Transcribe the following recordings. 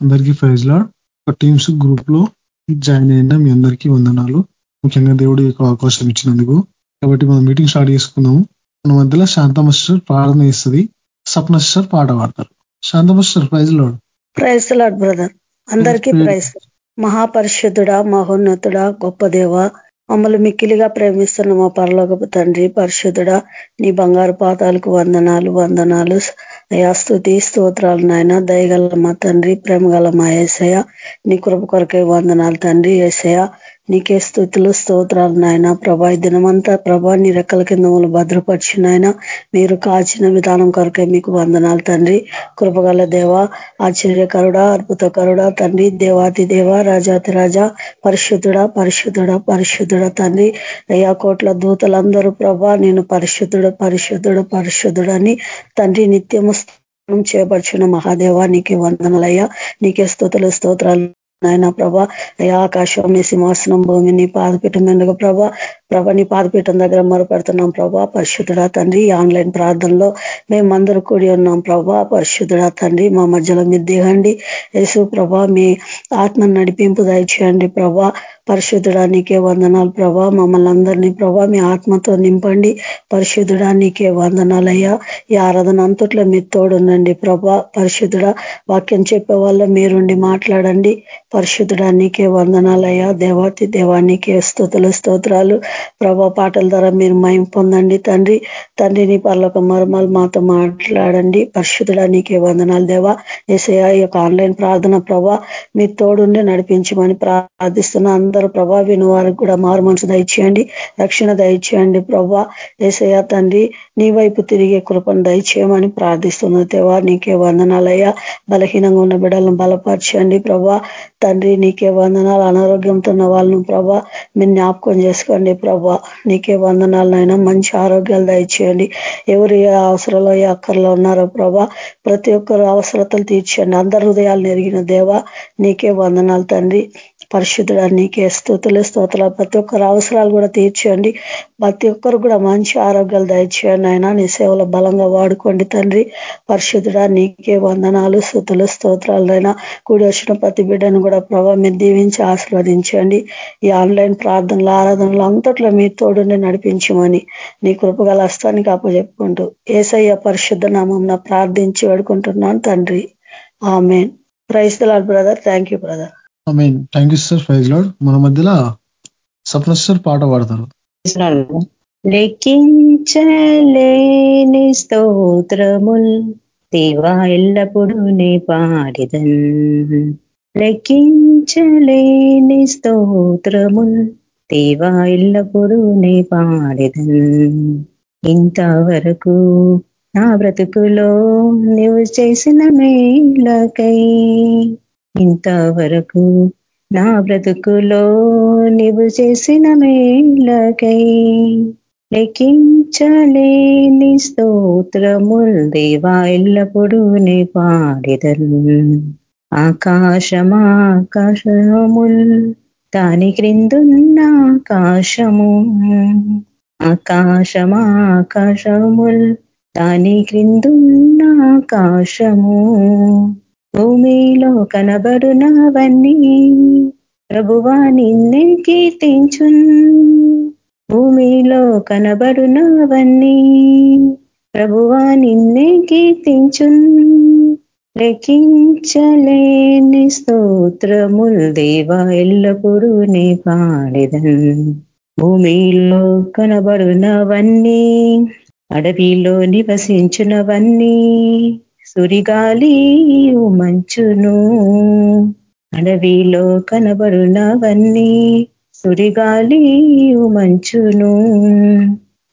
అందరికీ praise lord. ఒక teams గ్రూప్లో జాయిన్ అయిన మీ అందరికీ వందనాలు. ముఖ్యంగా దేవుడు యొక్క అవకాశం ఇచ్చినందుకు. కాబట్టి మనం మీటింగ్ స్టార్ట్ చేసుకున్నాము మన మధ్యలో శాంతమస్టర్ ప్రార్థన చేస్తుంది. సప్నస్టర్ పాట పాడతారు. శాంతమస్టర్ praise lord. Praise lord brother. అందరికీ ప్రైజ్ మహాపరిషుద్ధుడా మహోన్నతుడా గొప్ప దేవ మమ్మల్ని మిక్కిలిగా ప్రేమిస్తున్న మా పరలోకపు తండ్రి పరిశుద్ధుడా నీ బంగారు పాతాలకు వందనాలు వందనాలు. అయా స్థుతి స్తోత్రాలు నాయన దయగల మా తండ్రి ప్రేమగల మా ఏసయ నీ కృప కొరకై వందనాలు తండ్రి ఏసయ నీకే స్థుతులు స్తోత్రాలు నాయన. ప్రభా ఈ దినమంతా ప్రభా నీ రెక్కల కింద మమ్మల్ని భద్రపరిచిన ఆయన మీరు కాచిన విధానం కొరకే మీకు వందనాలు తండ్రి. కృపగల దేవ ఆశ్చర్యకరుడ అద్భుతకరుడ తండ్రి. దేవాతి దేవ రాజాతి రాజా పరిశుద్ధుడ పరిశుద్ధుడ పరిశుద్ధుడ తండ్రి. అయ్యా కోట్ల దూతలందరూ ప్రభా నేను పరిశుద్ధుడు పరిశుద్ధుడు పరిశుద్ధుడని తండ్రి నిత్యము చేపరిచిన మహాదేవ నీకే వందనలయ్యా నీకే స్థుతులు స్తోత్రాలు నాయన ప్రభా అయా ఆకాశం నీ సింహాసనం భూమిని పాదపీఠం ఎందుకు ప్రభా. ప్రభా నీ పాదపీఠం దగ్గర మొరపెడుతున్నాం ప్రభా పరిశుద్ధుడా తండ్రి. ఆన్లైన్ ప్రార్థనలో మేమందరూ కూడి ఉన్నాం ప్రభా పరిశుద్ధుడా తండ్రి. మా మధ్యలో మీరు దిగండి. యేసు ప్రభా మీ ఆత్మ నడిపింపు దయచేయండి ప్రభా. పరిశుద్ధుడానికే వందనాలు ప్రభా. మమ్మల్ని అందరినీ ప్రభా మీ ఆత్మతో నింపండి. పరిశుద్ధుడానికే వందనాలయ్యా. ఈ ఆరాధన అంతట్లో మీరు తోడుండండి ప్రభా. పరిశుద్ధుడ వాక్యం చెప్పే వాళ్ళ మీరుండి మాట్లాడండి. పరిశుద్ధుడానికే వందనాలయ్యా. దేవాతి దేవానికే స్తోతులు స్తోత్రాలు. ప్రభా పాటల ద్వారా మీరు మయం పొందండి తండ్రి. తండ్రిని పర్లోక మర్మాలు మాతో మాట్లాడండి. పరిశుద్ధుడా నీకే వందనాలు దేవా. ఏసయ ఈ యొక్క ఆన్లైన్ ప్రార్థన ప్రభా మీ తోడుండి నడిపించమని ప్రార్థిస్తున్న అందరూ ప్రభా విని వారికి కూడా మారు మనసు దయచేయండి. రక్షణ దయచేయండి ప్రభా. ఏసయ తండ్రి నీ వైపు తిరిగే కృపను దయచేయమని ప్రార్థిస్తున్న దేవా నీకే వందనాలయ్యా. బలహీనంగా ఉన్న బిడ్డలను బలపరచండి ప్రభా. తండ్రి నీకే వందనాలు. అనారోగ్యంతో ఉన్న వాళ్ళను ప్రభా మీరు జ్ఞాపకం చేసుకోండి ప్రభా నీకే వందనాలనైనా మంచి ఆరోగ్యాలు దయచేయండి. ఎవరు ఏ అవసరంలో ఏ అక్కర్లో ఉన్నారో ప్రభా ప్రతి ఒక్కరు అవసరతలు తీర్చండి. అందరి హృదయాలు నెరిగిన దేవా నీకే వందనాలు తండ్రి. పరిశుద్ధుడా నీకే స్థుతులు స్తోత్రాలు. ప్రతి ఒక్కరు అవసరాలు కూడా తీర్చండి ప్రతి ఒక్కరు కూడా మంచి ఆరోగ్యాలు దయచేయండి ఆయన నీ సేవలో బలంగా వాడుకోండి తండ్రి. పరిశుద్ధుడా నీకే వందనాలు స్థుతులు స్తోత్రాలైనా కూడి వచ్చిన ప్రతి బిడ్డను కూడా ప్రభావ మీరు దీవించి ఆశీర్వదించండి. ఈ ఆన్లైన్ ప్రార్థనలు ఆరాధనలు అంతట్లో మీ తోడుని నడిపించమని నీ కృపగల హస్తానికి అప్పచెప్పుకుంటూ ఏసయ్య పరిశుద్ధ నామం ప్రార్థించి వేడుకుంటున్నాను తండ్రి. Amen. Praise brother. Thank you brother. Thank you sir praise lord మన మధ్యలో సప్నస్టర్ పాట పాడతారు. లెక్కించలేని స్తోత్రముల్ దేవా ఎల్లప్పుడూ నే పాడిదన్. లెక్కించలేని స్తోత్రముల్ దేవా ఎల్లప్పుడూ నే పాడిదన్. ఇంతవరకు నా బ్రతుకులో నువ్వు చేసిన మేలకై ఇంతవరకు నా బ్రతుకులో నీవు చేసిన మేళ్ళకై లెక్కించలేని స్తోత్రముల్ దేవా ఎల్లప్పుడూ నే పాడిదన్ ఆకాశమాకాశముల్ దాని క్రిందున్న ఆకాశము. ఆకాశమాకాశముల్ దాని క్రిందున్న ఆకాశము. భూమిలో కనబడునవన్నీ. ప్రభువా నిన్నే కీర్తించున్. భూమిలో కనబడునవన్నీ. ప్రభువా నిన్నే కీర్తించున్. లెక్కించలేని స్తోత్రముల్ దేవా ఎల్లప్పుడూ నీ పాడిదన్. భూమిలో కనబడునవన్నీ. అడవిలో నివసించునవన్నీ. సురిగాలి మంచును అడవిలో కనబడునవన్నీ సురిగాలి మంచును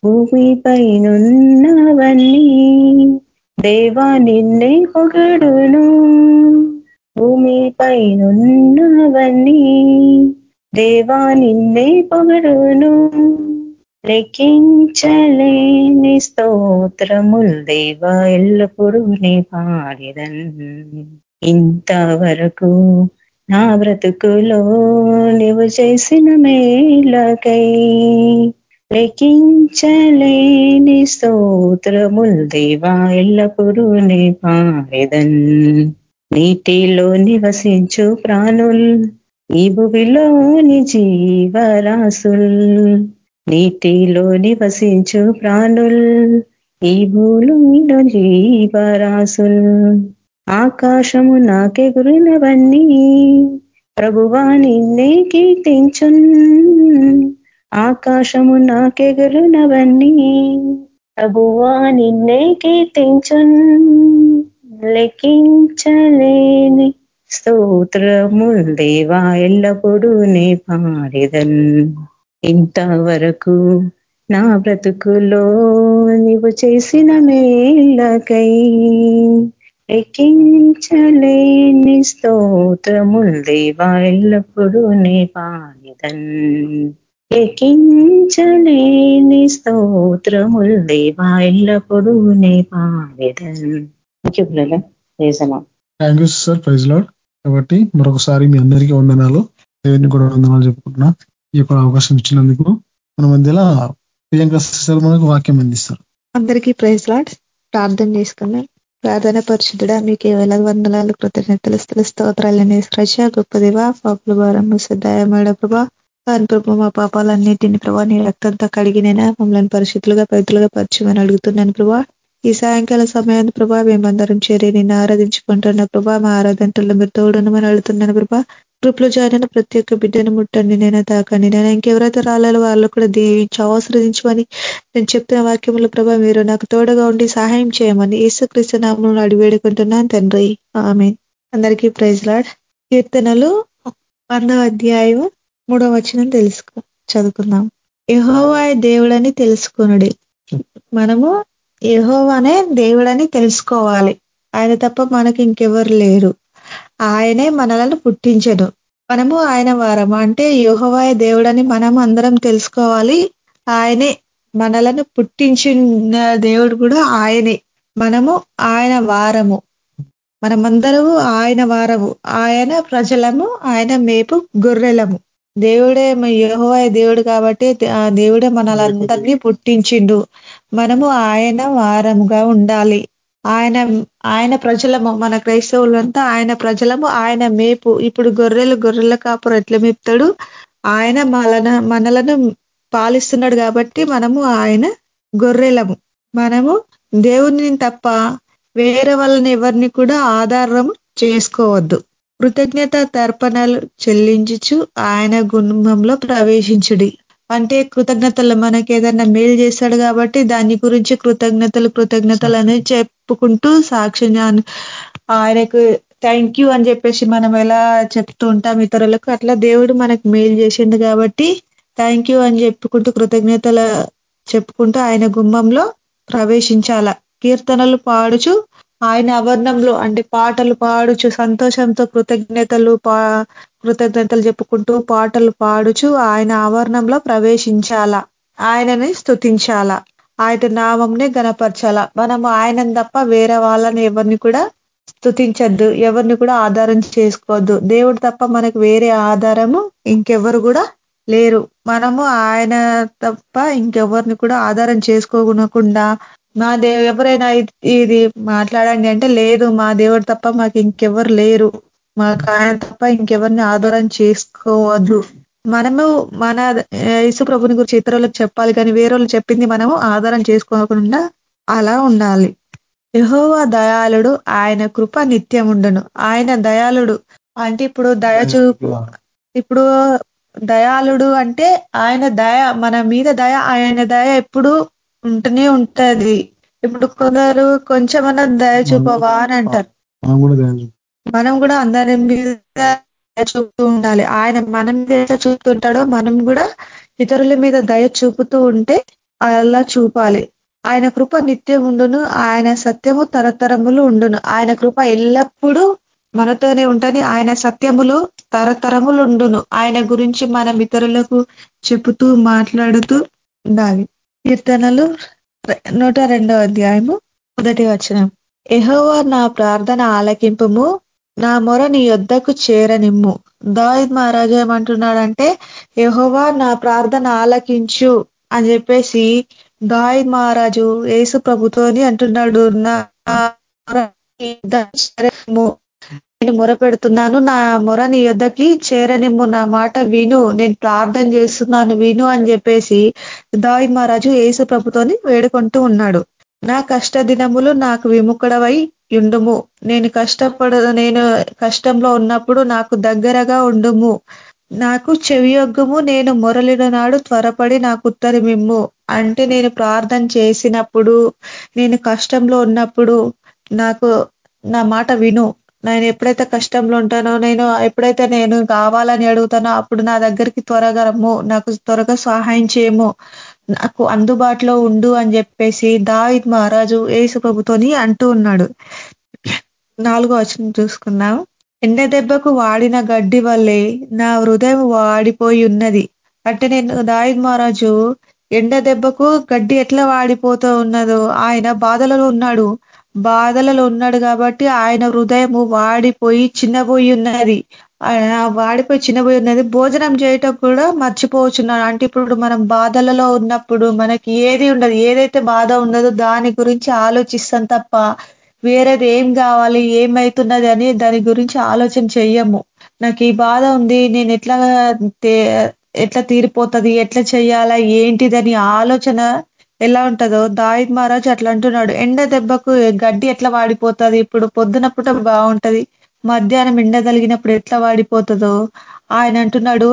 భూమిపైనున్నవన్నీ దేవా నిన్నే పొగడును. భూమిపైనున్నవన్నీ దేవా నిన్నే పొగడును. లెక్కించలేని స్తోత్రముల్ దేవా ఎల్లప్పుడూ నీ పాడిదన్ ఇంతవరకు నా బ్రతుకులో నీవు చేసిన మేలకై లెక్కించలేని స్తోత్రముల్ దేవా ఎల్లప్పుడూ నీ పాడిదన్ నీటిలో నివసించు ప్రాణుల్ ఈ భువిలోని జీవరాసుల్ నీటిలో నివసించు ప్రాణుల్ ఈ భూమిలో జీవరాసుల్ ఆకాశము నాకెగురినవన్నీ ప్రభువా నిన్నే కీర్తించున్. ఆకాశము నాకెగురునవన్నీ ప్రభువా నిన్నే కీర్తించున్. లెక్కించలేని స్తోత్రముల్ దేవా ఎల్లప్పుడూ నే పాడిదన్ ఇంతవరకు నా బ్రతుకులో నీవు చేసిన మేళ్ళకై ఎక్కించలేని స్తోత్రముల్ దేవా ఎల్లప్పుడూ నే పాడేదన్ ఎక్కించలేని స్తోత్రముల్ దేవా ఎల్లప్పుడూ నే పాడేదన్ thank you sir praise lord కాబట్టి మరొకసారి మీ అందరికీ వందనాలు. దేవుని కూడా వందనాలు చెప్పుకుంటున్నా. ఈ యొక్క అవకాశం ఇచ్చినందుకు మన మధ్యలో ప్రియాంక సార్ మనకు వాక్యం అందిస్తారు. అందరికీ ప్రైజ్ లాడ్. ప్రార్థన చేసుకున్నాం ప్రార్థన పరిశుద్ధుడా మీకు వేల వందనాలు కృతజ్ఞతలు స్థల స్తోత్రాలని స్రజ గొప్ప దేవ పాపుల భారం దయమేడ ప్రభా కానీ ప్రభు మా పాపాలన్నిటిని ప్రభా నీ రక్తంతో కడిగినైనా మమ్మల్ని పరిశుద్ధులుగా పవిత్రులుగా పరిచయమని అడుగుతున్నాను ప్రభా. ఈ సాయంకాల సమయాన్ని ప్రభా మేమందరం చేరి నిన్ను ఆరాధించుకుంటున్న ప్రభా మా ఆరాధంటల్లో మీరు తోడునమని అడుగుతున్నాను ప్రభా. గ్రూప్లో జారిన జాయిన్ అయిన ప్రతి ఒక్క బిడ్డను ముట్టండి నేను తాకండి. నేను ఇంకెవరైతే రాలేలో వాళ్ళు కూడా దీవించి అవసరించమని నేను చెప్తున్న వాక్యముల ప్రభా మీరు నాకు తోడుగా ఉండి సహాయం చేయమని యేసుక్రీస్తు నామంలో అడివేడుకుంటున్నాను తండ్రి. ఆమె అందరికీ ప్రైజ్ లాడ్. కీర్తనలు వందవ అధ్యాయం మూడవ వచనం తెలుసుకో చదువుకుందాం. యహోవాయ దేవుడని తెలుసుకునుడి. మనము యహోవానే దేవుడని తెలుసుకోవాలి. ఆయన తప్ప మనకి ఇంకెవరు లేరు. ఆయనే మనలను పుట్టించడు మనము ఆయన వారము? అంటే యోహవాయ దేవుడని మనం అందరం తెలుసుకోవాలి. ఆయనే మనలను పుట్టించిన దేవుడు కూడా ఆయనే. మనము ఆయన వారము. మనమందరము ఆయన వారము. ఆయన ప్రజలము ఆయన మేపు గొర్రెలము. దేవుడే యహోవాయ దేవుడు కాబట్టి ఆ దేవుడే మనలందరినీ పుట్టించిండు. మనము ఆయన వారముగా ఉండాలి. ఆయన ఆయన ప్రజలము మన క్రైస్తవులంతా ఆయన ప్రజలము ఆయన మేపు. ఇప్పుడు గొర్రెలు గొర్రెల కాపురు ఎట్లా మేపుతాడు? ఆయన మనల మనలను పాలిస్తున్నాడు కాబట్టి మనము ఆయన గొర్రెలము. మనము దేవుని తప్ప వేరే వాళ్ళని ఎవరిని కూడా ఆధారం చేసుకోవద్దు. కృతజ్ఞత తర్పణలు చెల్లించుచు ఆయన గుణంలో ప్రవేశించుడి. అంటే కృతజ్ఞతలు. మనకి ఏదైనా మేలు చేస్తాడు కాబట్టి దాని గురించి కృతజ్ఞతలు కృతజ్ఞతలు అని చెప్పుకుంటూ సాక్షి ఆయనకు థ్యాంక్ యూ అని చెప్పేసి మనం ఎలా చెప్తూ ఉంటాం ఇతరులకు అట్లా దేవుడు మనకు మేలు చేసిండు కాబట్టి థ్యాంక్ యూ అని చెప్పుకుంటూ కృతజ్ఞతల చెప్పుకుంటూ ఆయన గుమ్మంలో ప్రవేశించాల. కీర్తనలు పాడుచు ఆయన ఆవరణంలో అంటే పాటలు పాడుచు సంతోషంతో కృతజ్ఞతలు పా కృతజ్ఞతలు చెప్పుకుంటూ పాటలు పాడుచు ఆయన ఆవరణంలో ప్రవేశించాల. ఆయనని స్థుతించాల ఆయన నామంనే గనపరచాల మనం ఆయనని తప్ప వేరే వాళ్ళని ఎవరిని కూడా స్థుతించద్దు ఎవరిని కూడా ఆధారం చేసుకోవద్దు. దేవుడు తప్ప మనకు వేరే ఆధారము ఇంకెవరు కూడా లేరు. మనము ఆయన తప్ప ఇంకెవరిని కూడా ఆధారం చేసుకోకుండా మా దేవు ఎవరైనా ఇది మాట్లాడండి అంటే లేదు మా దేవుడు తప్ప మాకు ఇంకెవరు లేరు. మాకు ఆయన తప్ప ఇంకెవరిని ఆధారం చేసుకోవద్దు. మనము మన యేసు ప్రభుని గురించి ఇతరులకు చెప్పాలి కానీ వేరే చెప్పింది మనము ఆధారం చేసుకోకుండా అలా ఉండాలి. యహోవా దయాళుడు ఆయన కృప నిత్యం ఉండను. ఆయన దయాళుడు అంటే ఇప్పుడు దయ చూపు ఇప్పుడు దయాళుడు అంటే ఆయన దయ మన మీద దయ ఆయన దయ ఎప్పుడు ఉంటూనే ఉంటది. ఇప్పుడు కొందరు కొంచెమన్నా దయ చూపవా అని అంటారు. మనం కూడా అందరి మీద చూపుతూ ఉండాలి. ఆయన మన మీద చూపుతుంటాడో మనం కూడా ఇతరుల మీద దయ చూపుతూ ఉంటే అలా చూపాలి. ఆయన కృప నిత్యం ఉండును ఆయన సత్యము తరతరములు ఉండును. ఆయన కృప ఎల్లప్పుడూ మనతోనే ఉంటని ఆయన సత్యములు తరతరములు ఉండును. ఆయన గురించి మనం ఇతరులకు చెబుతూ మాట్లాడుతూ ఉండాలి. కీర్తనలు నూట రెండవ అధ్యాయము మొదటి వచనం. ఎహోవా నా ప్రార్థన ఆలకింపము నా మొర నీ యొద్దకు చేరనిమ్ము. దాయిద్ మహారాజు ఏమంటున్నాడంటే ఎహోవా నా ప్రార్థన ఆలకించు అని చెప్పేసి దాయిద్ మహారాజు యేసు ప్రభుతోని అంటున్నాడు నా నేను మొర పెడుతున్నాను. నా మొర నీ యొద్దకి చేరనిమ్ము. నా మాట విను. నేను ప్రార్థన చేస్తున్నాను. విను అని చెప్పేసి దావి మహారాజు యేసు ప్రభుతోని వేడుకుంటూ ఉన్నాడు. నా కష్ట దినములు నాకు విముఖడవై ఉండుము. నేను కష్టపడ నేను కష్టంలో ఉన్నప్పుడు నాకు దగ్గరగా ఉండుము. నాకు చెవియొగ్గము నేను మొరలిన నాడు త్వరపడి నాకు ఉత్తరమిమ్ము. అంటే నేను ప్రార్థన చేసినప్పుడు నేను కష్టంలో ఉన్నప్పుడు నాకు నా మాట విను. నేను ఎప్పుడైతే కష్టంలో ఉంటానో నేను ఎప్పుడైతే నేను కావాలని అడుగుతానో అప్పుడు నా దగ్గరికి త్వరగా రమ్ము. నాకు త్వరగా సహాయం చేయము. నాకు అందుబాటులో ఉండు అని చెప్పేసి దావిద్ మహారాజు యేసు ప్రభుతోని అంటూ ఉన్నాడు. నాలుగో వచనం చూసుకున్నాం ఎండ దెబ్బకు వాడిన గడ్డి వల్లే నా హృదయం వాడిపోయి ఉన్నది. అంటే నేను దాయిద్ మహారాజు ఎండ దెబ్బకు గడ్డి ఎట్లా వాడిపోతూ ఉన్నదో ఆయన బాధలలో ఉన్నాడు. బాధలలో ఉన్నాడు కాబట్టి ఆయన హృదయము వాడిపోయి చిన్నబోయి ఉన్నది. ఆయన వాడిపోయి చిన్నబోయి ఉన్నది. భోజనం చేయటం కూడా మర్చిపోవచ్చున్నాడు అంటే ఇప్పుడు మనం బాధలలో ఉన్నప్పుడు మనకి ఏది ఉండదు. ఏదైతే బాధ ఉన్నదో దాని గురించి ఆలోచిస్తాం తప్ప వేరేది ఏం కావాలి ఏమైతున్నది అని దాని గురించి ఆలోచన చెయ్యము. నాకు ఈ బాధ ఉంది నేను ఎట్లా ఎట్లా తీరిపోతుంది ఎట్లా చేయాలా ఏంటిదని ఆలోచన ఎలా ఉంటుందో. దాయిద్ మహారాజ్ అట్లా అంటున్నాడు. ఎండ దెబ్బకు గడ్డి ఎట్లా వాడిపోతుంది? ఇప్పుడు పొద్దున పూట బాగుంటది మధ్యాహ్నం ఎండ కలిగినప్పుడు ఎట్లా వాడిపోతుందో? ఆయన అంటున్నాడు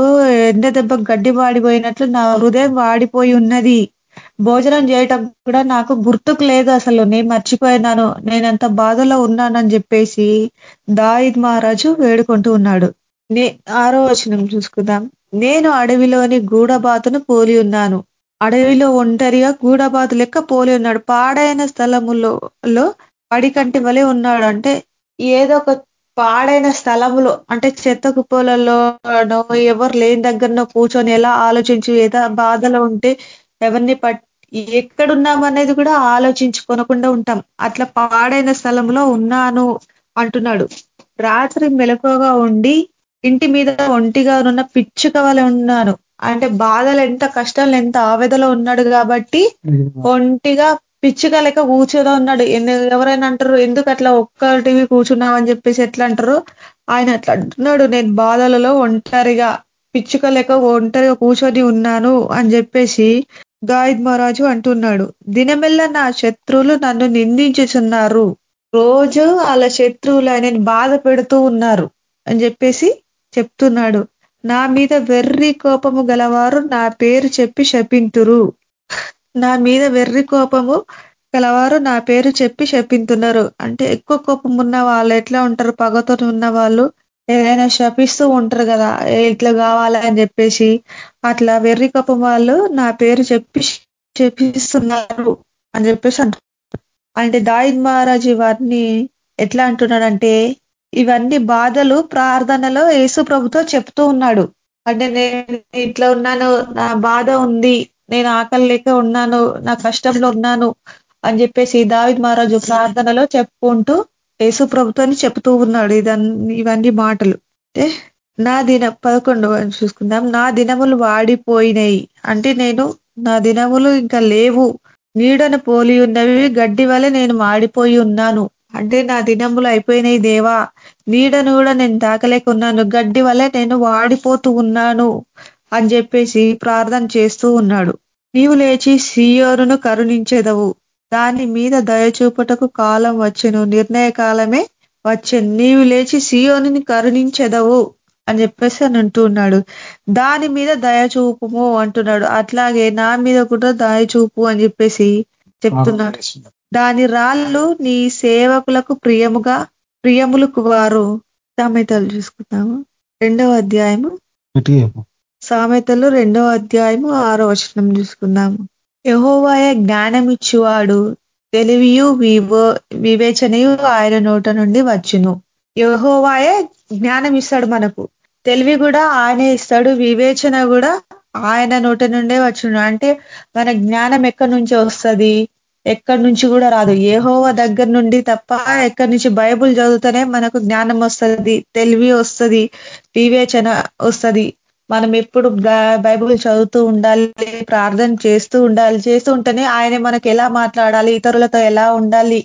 ఎండ దెబ్బకు గడ్డి వాడిపోయినట్లు నా హృదయం వాడిపోయి ఉన్నది. భోజనం చేయటం కూడా నాకు గుర్తుకు లేదు అసలు. నేను మర్చిపోయినాను. నేనంత బాధలో ఉన్నానని చెప్పేసి దాయిద్ మహారాజు వేడుకుంటూ ఉన్నాడు. నే ఆరో వచనం చూసుకుందాం. నేను అడవిలోని గూడబాతును పోలి ఉన్నాను. అడవిలో ఒంటరిగా గూడబాతు లెక్క పోలి ఉన్నాడు. పాడైన స్థలములో పడికంటి వలె ఉన్నాడు. అంటే ఏదో ఒక పాడైన స్థలములో అంటే చెత్త కుప్పలలోనో ఎవరు లేని దగ్గరనో కూర్చొని ఎలా ఆలోచించి ఏదో బాధలో ఉంటే ఎవరిని పట్ ఎక్కడున్నామనేది కూడా ఆలోచించుకొనకుండా ఉంటాం. అట్లా పాడైన స్థలంలో ఉన్నాను అంటున్నాడు. రాత్రి మెలకుగా ఉండి ఇంటి మీద ఒంటిగా ఉన్న పిచ్చుక వలె ఉన్నాను. అంటే బాధలు ఎంత కష్టాలు ఎంత ఆవేదలో ఉన్నాడు కాబట్టి ఒంటిగా పిచ్చుక లెక్క కూర్చొని ఉన్నాడు. ఎవరైనా అంటారు ఎందుకు అట్లా ఒక్కటివి కూర్చున్నావు అని చెప్పేసి ఎట్లా అంటారు? ఆయన అట్లా అంటున్నాడు నేను బాధలలో ఒంటరిగా పిచ్చుక లెక్క ఒంటరిగా కూర్చొని ఉన్నాను అని చెప్పేసి గాయద్ మహారాజు అంటున్నాడు. దినమెల్ల నా శత్రువులు నన్ను నిందించుచున్నారు. రోజు వాళ్ళ శత్రువులు ఆయన బాధ పెడుతూ ఉన్నారు అని చెప్పేసి చెప్తున్నాడు. నా మీద వెర్రి కోపము గలవారు నా పేరు చెప్పి శపింతురు. నా మీద వెర్రి కోపము గలవారు నా పేరు చెప్పి శపింతున్నారు. అంటే ఎక్కువ కోపం ఉన్న వాళ్ళు ఎట్లా ఉంటారు? పగతో ఉన్న వాళ్ళు ఏదైనా శపిస్తూ ఉంటారు కదా ఇట్లా కావాలని చెప్పేసి. అట్లా వెర్రి కోపం వాళ్ళు నా పేరు చెప్పి చెప్పిస్తున్నారు అని చెప్పేసి అంటే దాయిద్ మహారాజు వారిని ఎట్లా అంటున్నాడంటే ఇవన్నీ బాధలు ప్రార్థనలో యేసు ప్రభుతో చెప్తూ ఉన్నాడు. అంటే నేను ఇట్లా ఉన్నాను నా బాధ ఉంది నేను ఆకలి లేక ఉన్నాను నా కష్టంలో ఉన్నాను అని చెప్పేసి దావిద్ మహారాజు ప్రార్థనలో చెప్పుకుంటూ యేసు ప్రభుత్వాన్ని చెప్తూ ఉన్నాడు ఇదన్నీ ఇవన్నీ మాటలు. అంటే నా దిన పదకొండు చూసుకుందాం. నా దినములు వాడిపోయినాయి అంటే నేను నా దినములు ఇంకా లేవు. నీడను పోలి ఉన్నవి గడ్డి వల్ల నేను మాడిపోయి ఉన్నాను. అంటే నా దినములు అయిపోయినాయి దేవా. నీడను కూడా నేను తాకలేకున్నాను. గడ్డి వల్ల నేను వాడిపోతూ ఉన్నాను అని చెప్పేసి ప్రార్థన చేస్తూ ఉన్నాడు. నీవు లేచి సియోరును కరుణించేదవు. దాని మీద దయచూపుటకు కాలం వచ్చెను. నిర్ణయ కాలమే వచ్చెను. నీవు లేచి సియోని కరుణించెదవు అని చెప్పేసి అని అంటూ ఉన్నాడు. దాని మీద దయచూపుము అంటున్నాడు. అట్లాగే నా మీద కూడా దయచూపు అని చెప్పేసి చెప్తున్నాడు. దాని రాళ్ళు నీ సేవకులకు ప్రియముగా ప్రియములకు వారు సామెతలు చూసుకుందాము. రెండవ అధ్యాయము. సామెతలు రెండవ అధ్యాయము ఆరో వచనం చూసుకుందాము. యహోవాయ జ్ఞానం ఇచ్చువాడు తెలివియు వివో వివేచనయు ఆయన నోట నుండి వచ్చును. యహోవాయ జ్ఞానం ఇస్తాడు మనకు. తెలివి కూడా ఆయనే ఇస్తాడు వివేచన కూడా ఆయన నోట నుండే వచ్చును. అంటే మన జ్ఞానం ఎక్కడి నుంచి వస్తుంది? ఎక్కడి నుంచి కూడా రాదు. ఏహోవ దగ్గర నుండి తప్ప ఎక్కడి నుంచి బైబుల్ చదువుతూనే మనకు జ్ఞానం వస్తుంది తెలివి వస్తుంది వివేచన వస్తుంది. మనం ఎప్పుడు బైబుల్ చదువుతూ ఉండాలి ప్రార్థన చేస్తూ ఉండాలి చేస్తూ ఉంటేనే ఆయన మనకు ఎలా మాట్లాడాలి ఇతరులతో ఎలా ఉండాలి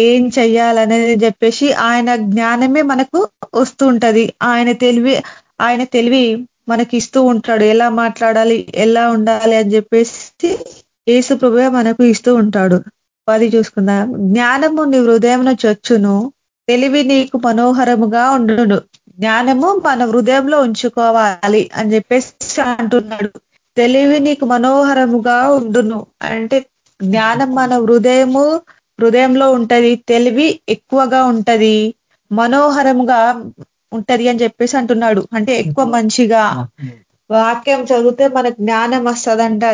ఏం చెయ్యాలనేది చెప్పేసి ఆయన జ్ఞానమే మనకు వస్తూ ఉంటది. ఆయన తెలివి ఆయన తెలివి మనకి ఇస్తూ ఉంటాడు. ఎలా మాట్లాడాలి ఎలా ఉండాలి అని చెప్పేసి ఏసు ప్రభువే మనకు ఇస్తూ ఉంటాడు. పది చూసుకుందాం. జ్ఞానము నీ హృదయంలో చొచ్చును. తెలివి నీకు మనోహరముగా ఉండును. జ్ఞానము మన హృదయంలో ఉంచుకోవాలి అని చెప్పేసి అంటున్నాడు. తెలివి నీకు మనోహరముగా ఉండును. అంటే జ్ఞానం మన హృదయము హృదయంలో ఉంటది. తెలివి ఎక్కువగా ఉంటది. మనోహరముగా ఉంటది అని చెప్పేసి అంటున్నాడు. అంటే ఎక్కువ మంచిగా. వాక్యం చదివితే మనకు జ్ఞానం వస్తుందంట.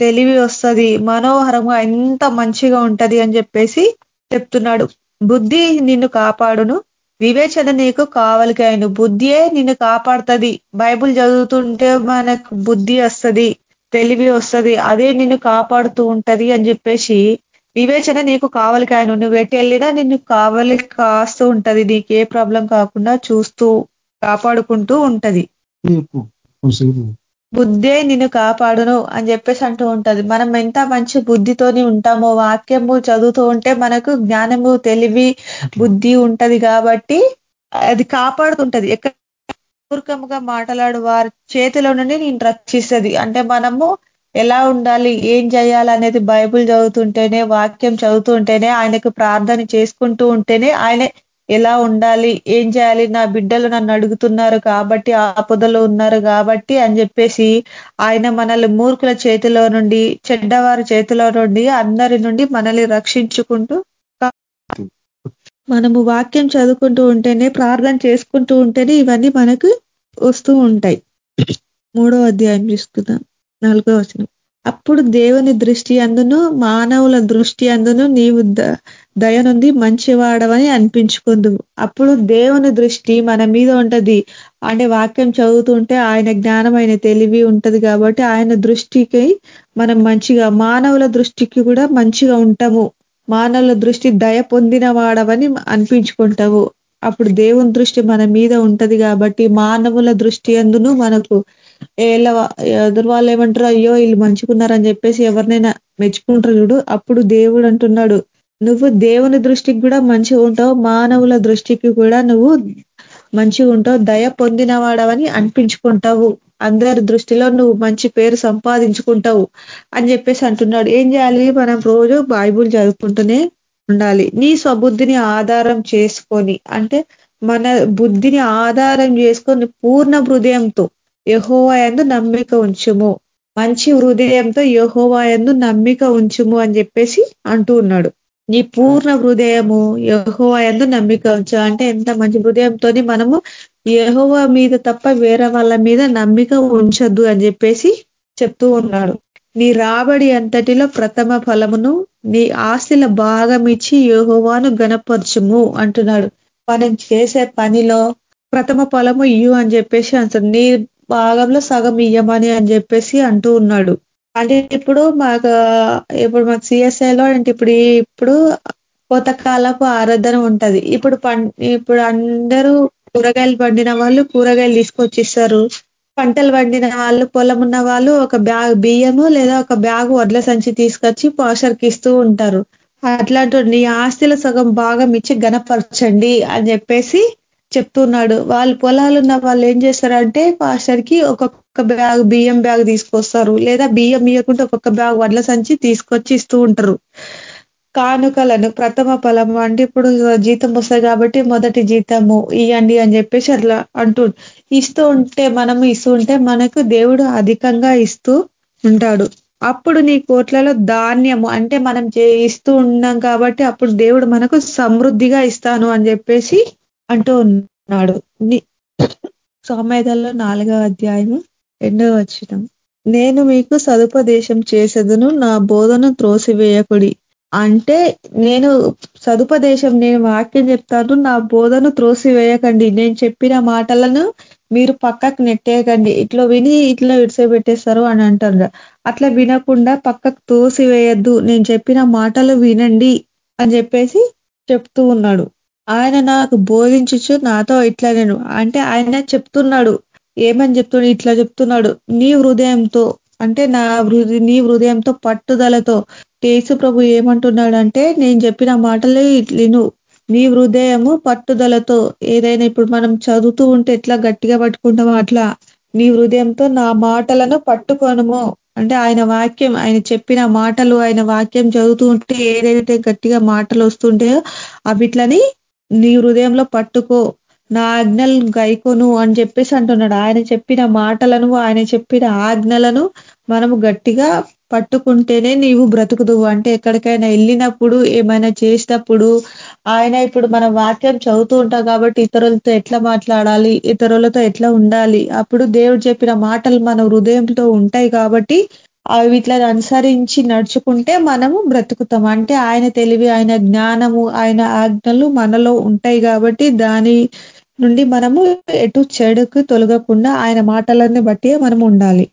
తెలివి వస్తుంది మనోహరంగా ఎంత మంచిగా ఉంటది అని చెప్పేసి చెప్తున్నాడు. బుద్ధి నిన్ను కాపాడును వివేచన నీకు కావలికాయను. బుద్ధియే నిన్ను కాపాడుతుంది. బైబుల్ చదువుతుంటే మనకు బుద్ధి వస్తుంది తెలివి వస్తుంది అదే నిన్ను కాపాడుతూ ఉంటది అని చెప్పేసి వివేచన నీకు కావలికాయను. నువ్వు ఎటు వెళ్ళినా నిన్ను కావలి కాస్తూ ఉంటది. నీకు ఏ ప్రాబ్లం కాకుండా చూస్తూ కాపాడుకుంటూ ఉంటది. బుద్ధే నిన్ను కాపాడును అని చెప్పేసి అంటూ ఉంటది. మనం ఎంత మంచి బుద్ధితోని ఉంటామో వాక్యము చదువుతూ ఉంటే మనకు జ్ఞానము తెలివి బుద్ధి ఉంటది కాబట్టి అది కాపాడుతుంటది. ఎక్కడ మాట్లాడు వారి చేతిలో నుండి నేను రక్షిస్తుంది. అంటే మనము ఎలా ఉండాలి ఏం చేయాలి అనేది బైబుల్ చదువుతుంటేనే వాక్యం చదువుతుంటేనే ఆయనకు ప్రార్థన చేసుకుంటూ ఉంటేనే ఆయన ఎలా ఉండాలి? ఏం చేయాలి? నా బిడ్డలు నన్ను అడుగుతున్నారు కాబట్టి ఆపదలో ఉన్నారు కాబట్టి అని చెప్పేసి ఆయన మనల్ని మూర్ఖుల చేతిలో నుండి చెడ్డవారి చేతిలో నుండి అందరి నుండి మనల్ని రక్షించుకుంటూ మనము వాక్యం చదువుకుంటూ ఉంటేనే ప్రార్థన చేసుకుంటూ ఉంటేనే ఇవన్నీ మనకు వస్తూ ఉంటాయి. మూడో అధ్యాయం చూసుకుందాం. నాలుగో వచనం. అప్పుడు దేవుని దృష్టి అందును మానవుల దృష్టి అందును నీవు దయనుంది మంచివాడవని అనిపించుకుందు. అప్పుడు దేవుని దృష్టి మన మీద ఉంటది. అంటే వాక్యం చదువుతుంటే ఆయన జ్ఞానం ఆయన తెలివి ఉంటది కాబట్టి ఆయన దృష్టికి మనం మంచిగా మానవుల దృష్టికి కూడా మంచిగా ఉంటాము. మానవుల దృష్టి దయ పొందిన వాడవని అనిపించుకుంటావు. అప్పుడు దేవుని దృష్టి మన మీద ఉంటది కాబట్టి మానవుల దృష్టి అందును మనకు ఏళ్ళ ఎదురు వాళ్ళు ఏమంటారు అయ్యో వీళ్ళు మంచుకున్నారని చెప్పేసి ఎవరినైనా మెచ్చుకుంటారు చూడు అప్పుడు దేవుడు అంటున్నాడు నువ్వు దేవుని దృష్టికి కూడా మంచిగా ఉంటావు మానవుల దృష్టికి కూడా నువ్వు మంచిగా ఉంటావు దయ పొందినవాడవని అనిపించుకుంటావు అందరి దృష్టిలో నువ్వు మంచి పేరు సంపాదించుకుంటావు అని చెప్పేసి అంటున్నాడు. ఏం చేయాలి? మనం రోజు బైబుల్ చదువుకుంటూనే ఉండాలి. నీ స్వబుద్ధిని ఆధారం చేసుకొని అంటే మన బుద్ధిని ఆధారం చేసుకొని పూర్ణ హృదయంతో యహోవాయందు నమ్మిక ఉంచుము. మంచి హృదయంతో యహోవాయందు నమ్మిక ఉంచుము అని చెప్పేసి అంటూ ఉన్నాడు. నీ పూర్ణ హృదయము యహోవాయందు నమ్మిక ఉంచు అంటే ఎంత మంచి హృదయంతో మనము యహోవా మీద తప్ప వేరే వాళ్ళ మీద నమ్మిక ఉంచద్దు అని చెప్పేసి చెప్తూ ఉన్నాడు. నీ రాబడి అంతటిలో ప్రథమ ఫలమును నీ ఆస్తిల భాగం ఇచ్చి యహోవాను గణపరచుము అంటున్నాడు. మనం చేసే పనిలో ప్రథమ ఫలము ఇయ్యు అని చెప్పేసి అంటారు నీ భాగంలో సగం ఇయ్యమని అని చెప్పేసి అంటూ ఉన్నాడు. అంటే ఇప్పుడు మాకు ఇప్పుడు మాకు సిఎస్ఐలో అంటే ఇప్పుడు ఇప్పుడు కోతకాలపు ఆరాధన ఉంటది. ఇప్పుడు ఇప్పుడు అందరూ కూరగాయలు పండిన వాళ్ళు కూరగాయలు తీసుకొచ్చిస్తారు. పంటలు పండిన వాళ్ళు పొలం ఉన్న వాళ్ళు ఒక బ్యాగ్ బియ్యము లేదా ఒక బ్యాగ్ వడ్ల సంచి తీసుకొచ్చి పాషర్కి ఇస్తూ ఉంటారు. అట్లాంటి నీ ఆస్తిలో సగం భాగం ఇచ్చి గణపరచండి అని చెప్పేసి చెప్తున్నాడు. వాళ్ళు పొలాలు ఉన్న వాళ్ళు ఏం చేస్తారంటే పాస్టర్కి ఒక్కొక్క బ్యాగ్ బియ్యం బ్యాగ్ తీసుకొస్తారు. లేదా బియ్యం ఇవ్వకుండా ఒక్కొక్క బ్యాగ్ వడ్ల సంచి తీసుకొచ్చి ఇస్తూ ఉంటారు. కానుకలను ప్రథమ ఫలం అంటే ఇప్పుడు జీతం వస్తుంది కాబట్టి మొదటి జీతము ఇవ్వండి అని చెప్పేసి అట్లా అంటూ ఇస్తూ ఉంటే మనము ఇస్తూ ఉంటే మనకు దేవుడు అధికంగా ఇస్తూ ఉంటాడు. అప్పుడు నీ కోట్లలో ధాన్యము అంటే మనం ఇస్తూ ఉన్నాం కాబట్టి అప్పుడు దేవుడు మనకు సమృద్ధిగా ఇస్తాను అని చెప్పేసి అంటూ ఉన్నాడు. సామేదల్లో నాలుగవ అధ్యాయము రెండవ వచ్చిన నేను మీకు సదుపదేశం చేసేదను నా బోధను త్రోసివేయకుడి. అంటే నేను సదుపదేశం నేను వాక్యం చెప్తాను నా బోధను త్రోసివేయకండి. నేను చెప్పిన మాటలను మీరు పక్కకు నెట్టేయకండి. ఇట్లా విని ఇట్లా విడిచిపెట్టేస్తారు అని అంటారు. అట్లా వినకుండా పక్కకు తోసివేయద్దు. నేను చెప్పిన మాటలు వినండి అని చెప్పేసి చెప్తూ ఉన్నాడు. ఆయన నాకు బోధించచ్చు నాతో ఇట్లా నేను. అంటే ఆయన చెప్తున్నాడు. ఏమని చెప్తున్నాడు ఇట్లా చెప్తున్నాడు. నీ హృదయంతో అంటే నా హృది నీ హృదయంతో పట్టుదలతో యేసు ప్రభు ఏమంటున్నాడంటే నేను చెప్పిన మాటలే విను. నీ హృదయము పట్టుదలతో ఏదైనా ఇప్పుడు మనం చదువుతూ ఉంటే ఎట్లా గట్టిగా పట్టుకుంటామో అట్లా. నీ హృదయంతో నా మాటలను పట్టుకోనము. అంటే ఆయన వాక్యం ఆయన చెప్పిన మాటలు ఆయన వాక్యం చదువుతూ ఉంటే ఏదైతే గట్టిగా మాటలు వస్తుంటాయో అవిట్లని నీ హృదయంలో పట్టుకో నా ఆజ్ఞలు గైకోను అని చెప్పేసి అంటున్నాడు. ఆయన చెప్పిన మాటలను ఆయన చెప్పిన ఆజ్ఞలను మనము గట్టిగా పట్టుకుంటేనే నీవు బ్రతుకుదువు. అంటే ఎక్కడికైనా వెళ్ళినప్పుడు ఏమైనా చేసినప్పుడు ఆయన ఇప్పుడు మన వాక్యం చదువుతూ ఉంటాం కాబట్టి ఇతరులతో ఎట్లా మాట్లాడాలి ఇతరులతో ఎట్లా ఉండాలి అప్పుడు దేవుడు చెప్పిన మాటలు మన హృదయంతో ఉంటాయి కాబట్టి వీటిని అనుసరించి నడుచుకుంటే మనము బ్రతుకుతాం. అంటే ఆయన తెలివి ఆయన జ్ఞానము ఆయన ఆజ్ఞలు మనలో ఉంటాయి కాబట్టి దాని నుండి మనము ఎటు చెడుకు తొలగకుండా ఆయన మాటలని బట్టి మనం ఉండాలి.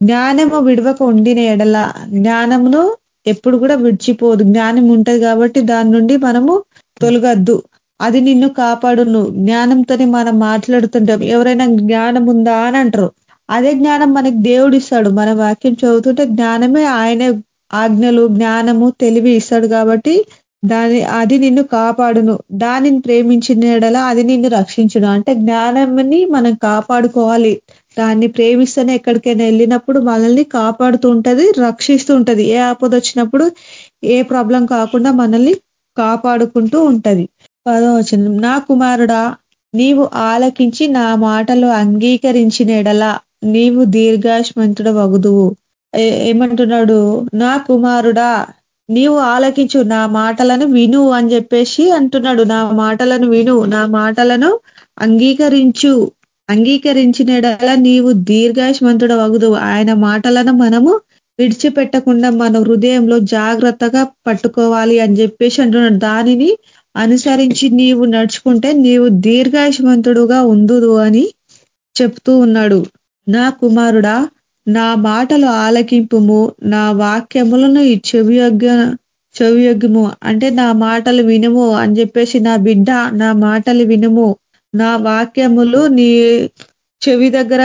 జ్ఞానము విడవక ఉండిన ఎడల జ్ఞానమును ఎప్పుడు కూడా విడిచిపోదు. జ్ఞానం ఉంటది కాబట్టి దాని నుండి మనము తొలగద్దు. అది నిన్ను కాపాడును. జ్ఞానంతోనే మనం మాట్లాడుతుంటాం. ఎవరైనా జ్ఞానం ఉందా అని అంటారు. అదే జ్ఞానం మనకి దేవుడు ఇస్తాడు. మన వాక్యం చదువుతుంటే జ్ఞానమే ఆయన ఆజ్ఞలు జ్ఞానము తెలివి ఇస్తాడు కాబట్టి దాని అది నిన్ను కాపాడును. దానిని ప్రేమించిన ఎడల అది నిన్ను రక్షించును. అంటే జ్ఞానంని మనం కాపాడుకోవాలి. దాన్ని ప్రేమిస్తేనే ఎక్కడికైనా వెళ్ళినప్పుడు మనల్ని కాపాడుతూ ఉంటది రక్షిస్తూ ఉంటది. ఏ ఆపద వచ్చినప్పుడు ఏ ప్రాబ్లం కాకుండా మనల్ని కాపాడుకుంటూ ఉంటది. పదవచనం నా కుమారుడా నీవు ఆలకించి నా మాటలు అంగీకరించిన ఎడల నీవు దీర్ఘాయుష్మంతుడు వగుదువు ఏమంటున్నాడు? నా కుమారుడా నీవు ఆలకించు నా మాటలను విను అని చెప్పేసి అంటున్నాడు. నా మాటలను విను నా మాటలను అంగీకరించు. అంగీకరించినడలా నీవు దీర్ఘాయుష్మంతుడు వగుదువు ఆయన మాటలను మనము విడిచిపెట్టకుండా మన హృదయంలో జాగ్రత్తగా పట్టుకోవాలి అని చెప్పేసి అంటున్నాడు. దానిని అనుసరించి నీవు నడుచుకుంటే నీవు దీర్ఘాయుష్మంతుడుగా ఉందుదు అని చెప్తూ ఉన్నాడు. నా కుమారుడా నా మాటలు ఆలకింపుము నా వాక్యములను ఈ చెవియొగ్గ చెవియొగ్గుము. అంటే నా మాటలు వినుము అని చెప్పేసి నా బిడ్డ నా మాటలు వినుము. నా వాక్యములు నీ చెవి దగ్గర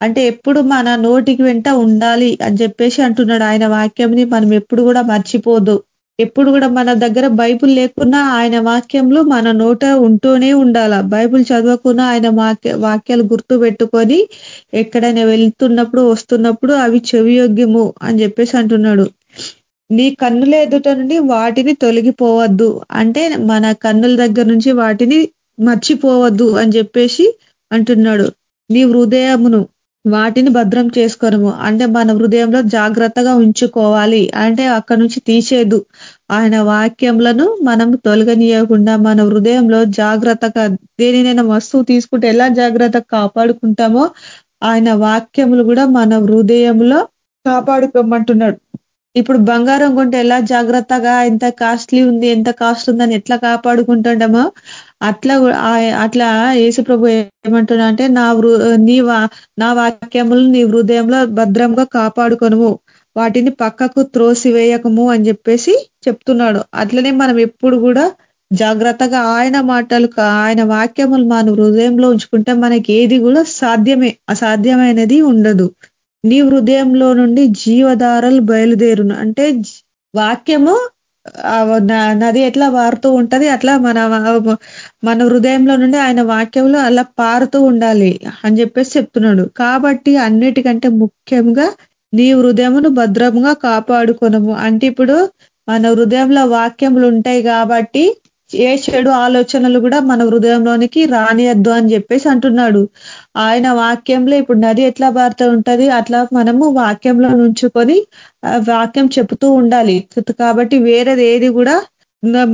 అంటే ఎప్పుడు మన నోటికి వెంట ఉండాలి అని చెప్పేసి అంటున్నాడు ఆయన వాక్యంని మనం ఎప్పుడు కూడా మర్చిపోదు. ఎప్పుడు కూడా మన దగ్గర బైబుల్ లేకున్నా ఆయన వాక్యంలో మన నోట ఉంటూనే ఉండాల? బైబుల్ చదవకున్నా ఆయన వాక్య వాక్యాలు గుర్తు పెట్టుకొని ఎక్కడైనా వెళ్తున్నప్పుడు వస్తున్నప్పుడు అవి చెవియోగ్యము అని చెప్పేసి అంటున్నాడు. నీ కన్నుల ఎదుట నుండి వాటిని తొలగిపోవద్దు. అంటే మన కన్నుల దగ్గర నుంచి వాటిని మర్చిపోవద్దు అని చెప్పేసి అంటున్నాడు. నీ హృదయమును వాటిని భద్రం చేసుకోరము అంటే మన హృదయంలో జాగ్రత్తగా ఉంచుకోవాలి. అంటే అక్కడ నుంచి తీసేదు. ఆయన వాక్యములను మనం తొలగనీయకుండా మన హృదయంలో జాగ్రత్తగా దేనినైనా వస్తువు తీసుకుంటే ఎలా జాగ్రత్తగా కాపాడుకుంటామో ఆయన వాక్యములు కూడా మన హృదయంలో కాపాడుకోమంటున్నాడు. ఇప్పుడు బంగారం కొంటే ఎలా జాగ్రత్తగా ఎంత కాస్ట్లీ ఉంది ఎంత కాస్ట్ ఉందని ఎట్లా కాపాడుకుంటుండమో అట్లా అట్లా యేసుప్రభు ఏమంటున్నా అంటే నా నీ నా వాక్యములు నీ హృదయంలో భద్రంగా కాపాడుకొనుము. వాటిని పక్కకు త్రోసివేయకము అని చెప్పేసి చెప్తున్నాడు. అట్లనే మనం ఎప్పుడు కూడా జాగ్రత్తగా ఆయన మాటలు ఆయన వాక్యములు మన హృదయంలో ఉంచుకుంటే మనకి ఏది కూడా సాధ్యమే అసాధ్యమైనది ఉండదు. నీ హృదయంలో నుండి జీవధారలు బయలుదేరును. అంటే వాక్యము నది ఎట్లా పారుతూ ఉంటది అట్లా మన మన హృదయంలో నుండి ఆయన వాక్యంలో అలా పారుతూ ఉండాలి అని చెప్పేసి చెప్తున్నాడు. కాబట్టి అన్నిటికంటే ముఖ్యంగా నీ హృదయమును భద్రంగా కాపాడుకోనము. అంటే ఇప్పుడు మన హృదయంలో వాక్యములు ఉంటాయి కాబట్టి ఏ చెడు ఆలోచనలు కూడా మన హృదయంలోనికి రానియద్దు అని చెప్పేసి అంటున్నాడు. ఆయన వాక్యంలో ఇప్పుడు నది ఎట్లా పారుతూ ఉంటది? అట్లా మనము వాక్యంలో నుంచుకొని వాక్యం చెబుతూ ఉండాలి. కాబట్టి వేరేది ఏది కూడా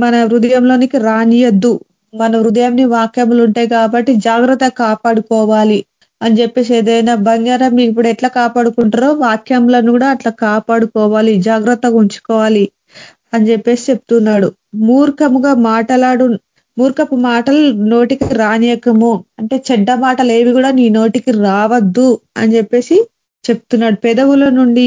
మన హృదయంలోనికి రానియద్దు. మన హృదయంని వాక్యములు ఉంటాయి కాబట్టి జాగ్రత్త కాపాడుకోవాలి అని చెప్పేసి ఏదైనా బంగారం ఇప్పుడు ఎట్లా కాపాడుకుంటారో వాక్యంలను కూడా అట్లా కాపాడుకోవాలి. జాగ్రత్తగా ఉంచుకోవాలి అని చెప్పేసి చెప్తున్నాడు. మూర్ఖముగా మాటలాడు మూర్ఖపు మాటలు నోటికి రానియకము. అంటే చెడ్డ మాటలు ఏవి కూడా నీ నోటికి రావద్దు అని చెప్పేసి చెప్తున్నాడు. పెదవుల నుండి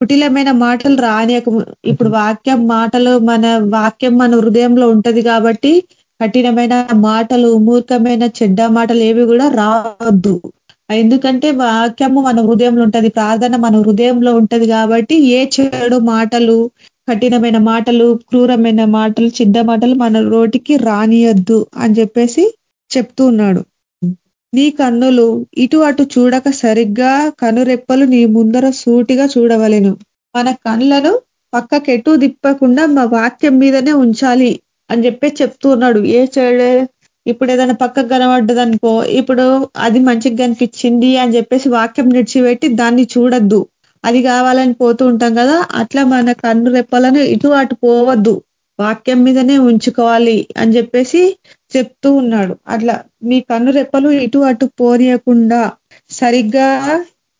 కుటిలమైన మాటలు రానియకము. ఇప్పుడు వాక్యం మాటలు మన వాక్యం మన హృదయంలో ఉంటది కాబట్టి కఠినమైన మాటలు మూర్ఖమైన చెడ్డ మాటలు ఏవి కూడా రావద్దు. ఎందుకంటే వాక్యము మన హృదయంలో ఉంటది ప్రార్థన మన హృదయంలో ఉంటది కాబట్టి ఏ చెడు మాటలు కఠినమైన మాటలు క్రూరమైన మాటలు చిన్న మాటలు మన రోటికి రానియద్దు అని చెప్పేసి చెప్తూ ఉన్నాడు. నీ కన్నులు ఇటు అటు చూడక సరిగ్గా కనురెప్పలు నీ ముందర సూటిగా చూడవలెను. మన కళ్ళను పక్కకెటు తిప్పకుండా మా వాక్యం మీదనే ఉంచాలి అని చెప్పి చెప్తూ ఉన్నాడు. ఏ చెడే? ఇప్పుడు ఏదైనా పక్కకు కనబడ్డది అనుకో ఇప్పుడు అది మంచిగా కనిపించింది అని చెప్పేసి వాక్యం నిడిచిపెట్టి దాన్ని చూడొద్దు. అది కావాలని పోతూ ఉంటాం కదా అట్లా మన కన్ను రెప్పలను ఇటు అటు పోవద్దు. వాక్యం మీదనే ఉంచుకోవాలి అని చెప్పేసి చెప్తూ ఉన్నాడు. అట్లా మీ కన్ను రెప్పలు ఇటు అటు పోనీయకుండా సరిగ్గా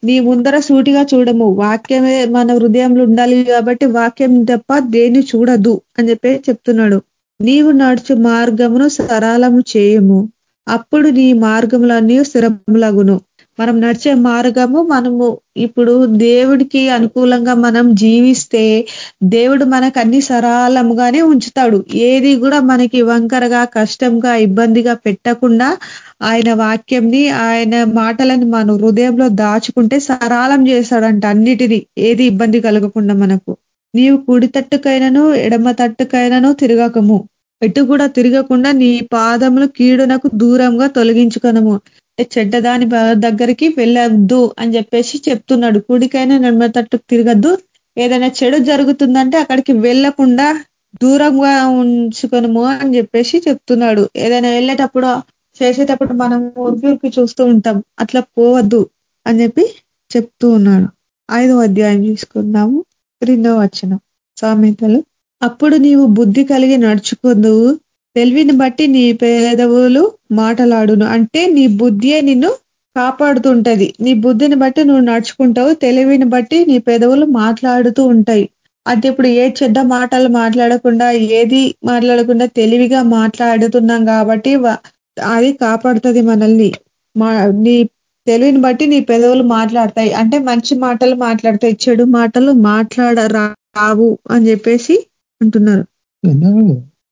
నీ ముందర సూటిగా చూడము. వాక్యమే మన హృదయంలో ఉండాలి కాబట్టి వాక్యం తప్ప దేన్ని చూడదు అని చెప్పి చెప్తున్నాడు. నీవు నడుచు మార్గమును సరళము చేయము. అప్పుడు నీ మార్గములన్నీ స్థిరములగును. మనం నడిచే మార్గము మనము ఇప్పుడు దేవుడికి అనుకూలంగా మనం జీవిస్తే దేవుడు మనకు అన్ని సరళంగానే ఉంచుతాడు. ఏది కూడా మనకి వంకరగా కష్టంగా ఇబ్బందిగా పెట్టకుండా ఆయన వాక్యంని ఆయన మాటలని మన హృదయంలో దాచుకుంటే సరళం చేస్తాడంట అన్నిటినీ. ఏది ఇబ్బంది కలగకుండా మనకు. నీవు కుడి తట్టుకైనను ఎడమ తట్టుకైనను తిరగకము. ఎటు కూడా తిరగకుండా నీ పాదములు కీడునకు దూరంగా తొలగించుకనము. చెడ్డదాని దగ్గరికి వెళ్ళద్దు అని చెప్పేసి చెప్తున్నాడు. కుడికైనా నడుమ తట్టుకు తిరగద్దు. ఏదైనా చెడు జరుగుతుందంటే అక్కడికి వెళ్ళకుండా దూరంగా ఉంచుకొనము అని చెప్పేసి చెప్తున్నాడు. ఏదైనా వెళ్ళేటప్పుడు చేసేటప్పుడు మనం ఊరికి చూస్తూ ఉంటాం. అట్లా పోవద్దు అని చెప్పి చెప్తూ ఉన్నాడు ఐదో అధ్యాయం తీసుకుందాము రెండో వచనం. సామెతలు. అప్పుడు నీవు బుద్ధి కలిగి నడుచుకుందువు. తెలివిని బట్టి నీ పేదవులు మాటలాడును. అంటే నీ బుద్ధియే నిన్ను కాపాడుతుంటది. నీ బుద్ధిని బట్టి నువ్వు నడుచుకుంటావు. తెలివిని బట్టి నీ పెదవులు మాట్లాడుతూ ఉంటాయి. అంటే ఇప్పుడు ఏ చెడ్డ మాటలు మాట్లాడకుండా ఏది మాట్లాడకుండా తెలివిగా మాట్లాడుతున్నాం కాబట్టి అది కాపాడుతుంది మనల్ని. మా నీ తెలివిని బట్టి నీ పెదవులు మాట్లాడతాయి. అంటే మంచి మాటలు మాట్లాడతాయి. చెడు మాటలు మాట్లాడరావు అని చెప్పేసి అంటున్నారు.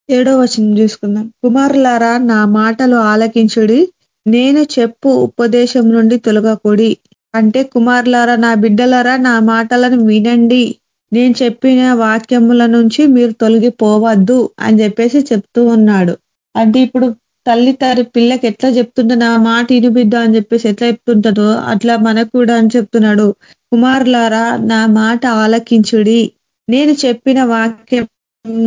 ఏడో వచనం చూసుకుందాం. కుమారులారా నా మాటలు ఆలకించుడి. నేను చెప్పు ఉపదేశం నుండి తొలగకూడి. అంటే కుమారులారా నా బిడ్డలారా నా మాటలను వినండి. నేను చెప్పిన వాక్యముల నుంచి మీరు తొలగిపోవద్దు అని చెప్పేసి చెప్తూ ఉన్నాడు. అంటే ఇప్పుడు తల్లి తరి పిల్లకి ఎట్లా చెప్తుంటే నా మాట ఇనిబిద్ద అని చెప్పేసి ఎట్లా చెప్తుంటుందో అట్లా మనకు కూడా అని చెప్తున్నాడు. కుమారులారా నా మాట ఆలకించుడి. నేను చెప్పిన వాక్యం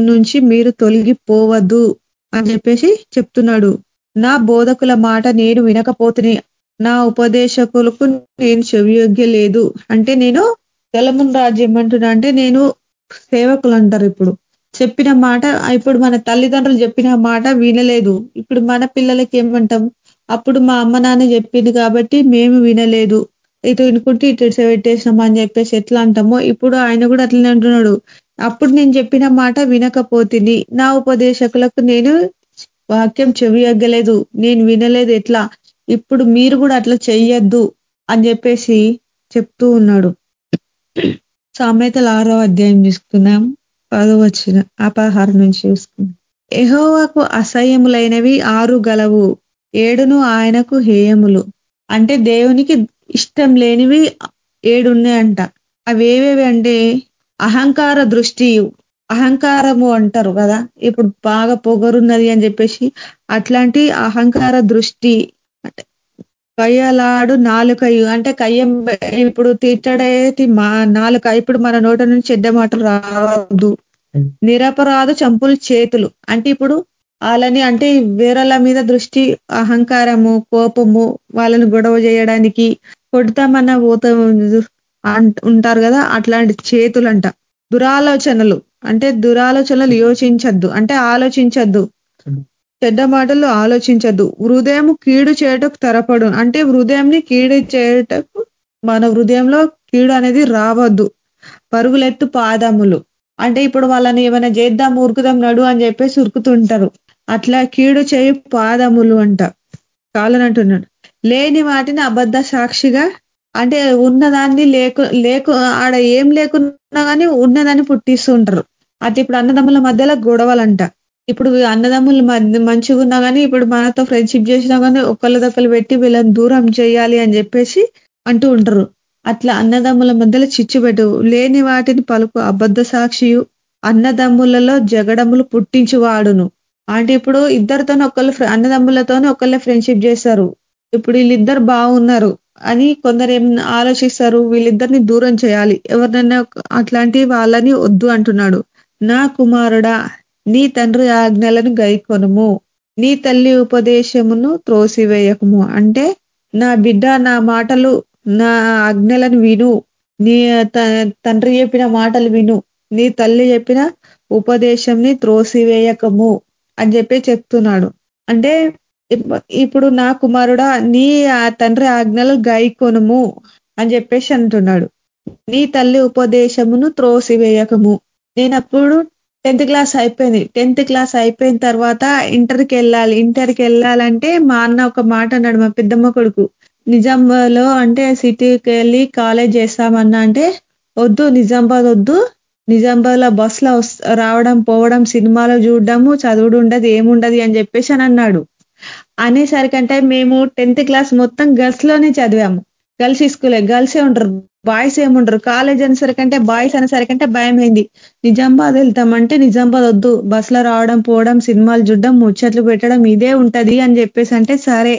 నుంచి మీరు తొలగిపోవద్దు అని చెప్పేసి చెప్తున్నాడు. నా బోధకుల మాట నేను వినకపోతుని నా ఉపదేశకులకు నేను చెవియోగ్య లేదు. అంటే నేను తెలమున్ రాజ్యం అంటున్నా అంటే నేను సేవకులు అంటారు ఇప్పుడు. చెప్పిన మాట ఇప్పుడు మన తల్లిదండ్రులు చెప్పిన మాట వినలేదు. ఇప్పుడు మన పిల్లలకి ఏమంటాం? అప్పుడు మా అమ్మ నాన్న చెప్పింది కాబట్టి మేము వినలేదు. ఇటు వినుకుంటే ఇటు పెట్టేసినాం అని చెప్పేసి ఎట్లా అంటామో? ఇప్పుడు ఆయన కూడా అట్లనే అంటున్నాడు. అప్పుడు నేను చెప్పిన మాట వినకపోతుంది నా ఉపదేశకులకు నేను వాక్యం చెవియగ్గలేదు. నేను వినలేదు ఎట్లా? ఇప్పుడు మీరు కూడా అట్లా చెయ్యొద్దు అని చెప్పేసి చెప్తూ ఉన్నాడు. సామెతలు ఆరో అధ్యాయం తీసుకున్నాం పదో వచ్చిన అపహారం నుంచి చూసుకున్నాం ఎహోవాకు అసహ్యములైనవి ఆరు గలవు. ఏడును ఆయనకు హేయములు. అంటే దేవునికి ఇష్టం లేనివి ఏడున్నాయంట. అవేవేవి అంటే అహంకార దృష్టి అహంకారము అంటారు కదా? ఇప్పుడు బాగా పొగరున్నది అని చెప్పేసి అట్లాంటి అహంకార దృష్టి కయ్యలాడు నాలుకయు అంటే కయ్యం ఇప్పుడు తిట్టడేటి మా నాలుక ఇప్పుడు మన నోట నుంచి చెడ్డ మాటలు రావద్దు. నిరపరాధ చంపులు చేతులు. అంటే ఇప్పుడు వాళ్ళని అంటే వేరల మీద దృష్టి అహంకారము కోపము వాళ్ళని గొడవ చేయడానికి కొడతామన్న పోత ఉంటారు కదా అట్లాంటి చేతులంట. దురాలోచనలు. అంటే దురాలోచనలు యోచించద్దు. అంటే ఆలోచించద్దు. చెడ్డ మాటలు ఆలోచించద్దు. హృదయం కీడు చేయటకు తరపడు అంటే హృదయంని కీడు చేయటకు మన హృదయంలో కీడు అనేది రావద్దు. పరుగులెత్తు పాదములు. అంటే ఇప్పుడు వాళ్ళని ఏమైనా చేద్దాం ఉరుకుదాం నడు అని చెప్పేసి ఉరుకుతుంటారు. అట్లా కీడు చేయి పాదములు అంట. కాలనంటున్నాడు. లేని వాటిని అబద్ధ సాక్షిగా అంటే ఉన్నదాన్ని లేకు లేకు ఆడ ఏం లేకున్నా కానీ ఉన్నదాన్ని పుట్టిస్తూ ఉంటారు అది ఇప్పుడు అన్నదమ్ముల మధ్యలో గొడవలంట. ఇప్పుడు అన్నదమ్ములు మధ్య- మంచిగా ఉన్నా కానీ ఇప్పుడు మనతో ఫ్రెండ్షిప్ చేసినా కానీ ఒకళ్ళదొకళ్ళు పెట్టి వీళ్ళని దూరం చేయాలి అని చెప్పేసి అంటూ ఉంటారు. అట్లా అన్నదమ్ముల మధ్యలో చిచ్చు లేని వాటిని పలుకు అబద్ధ సాక్షియు. అన్నదమ్ములలో జగడములు పుట్టించువాడును. అంటే ఇప్పుడు ఇద్దరితోనే ఒకళ్ళు అన్నదమ్ములతోనే ఒకళ్ళే ఫ్రెండ్షిప్ చేస్తారు. ఇప్పుడు వీళ్ళిద్దరు బాగున్నారు. అని కొందరు ఏం ఆలోచిస్తారు వీళ్ళిద్దరిని దూరం చేయాలి. ఎవరినైనా అట్లాంటి వాళ్ళని వద్దు అంటున్నాడు. నా కుమారుడా నీ తండ్రి ఆజ్ఞలను గైకొనుము. నీ తల్లి ఉపదేశమును త్రోసివేయకము. అంటే నా బిడ్డ నా మాటలు నా ఆజ్ఞలను విను. నీ త- తండ్రి చెప్పిన మాటలు విను. నీ తల్లి చెప్పిన ఉపదేశంని త్రోసివేయకము అని చెప్పి చెప్తున్నాడు. అంటే ఇప్పుడు నా కుమారుడా నీ ఆ తండ్రి ఆజ్ఞలు గైకొనుము అని చెప్పేసి అంటున్నాడు. నీ తల్లి ఉపదేశమును త్రోసివేయకము. నేను అప్పుడు టెన్త్ క్లాస్ అయిపోయింది. టెన్త్ క్లాస్ అయిపోయిన తర్వాత ఇంటర్కి వెళ్ళాలి. ఇంటర్కి వెళ్ళాలంటే మా అన్న ఒక మాట అన్నాడు మా పెద్దమ్మ కొడుకు. నిజాంలో అంటే సిటీకి వెళ్ళి కాలేజ్ చేస్తామన్నా అంటే వద్దు నిజామాబాద్ వద్దు. నిజామాబాద్లో బస్లో రావడం పోవడం సినిమాలో చూడడము చదువుడు ఉండదు ఏముండదు అని చెప్పేసి అని అన్నాడు. అనేసరికంటే మేము టెన్త్ క్లాస్ మొత్తం గర్ల్స్లోనే చదివాము. గర్ల్స్ స్కూలే గర్ల్సే ఉంటారు బాయ్స్ ఏముండరు కాలేజ్ అనేసరికంటే బాయ్స్ అనేసరికంటే భయం అయింది. నిజామాబాద్ వెళ్తామంటే నిజామాబాద్ వద్దు. బస్సులో లో రావడం పోవడం సినిమాలు చూడడం ముచ్చట్లు పెట్టడం ఇదే ఉంటది అని చెప్పేసి అంటే సరే.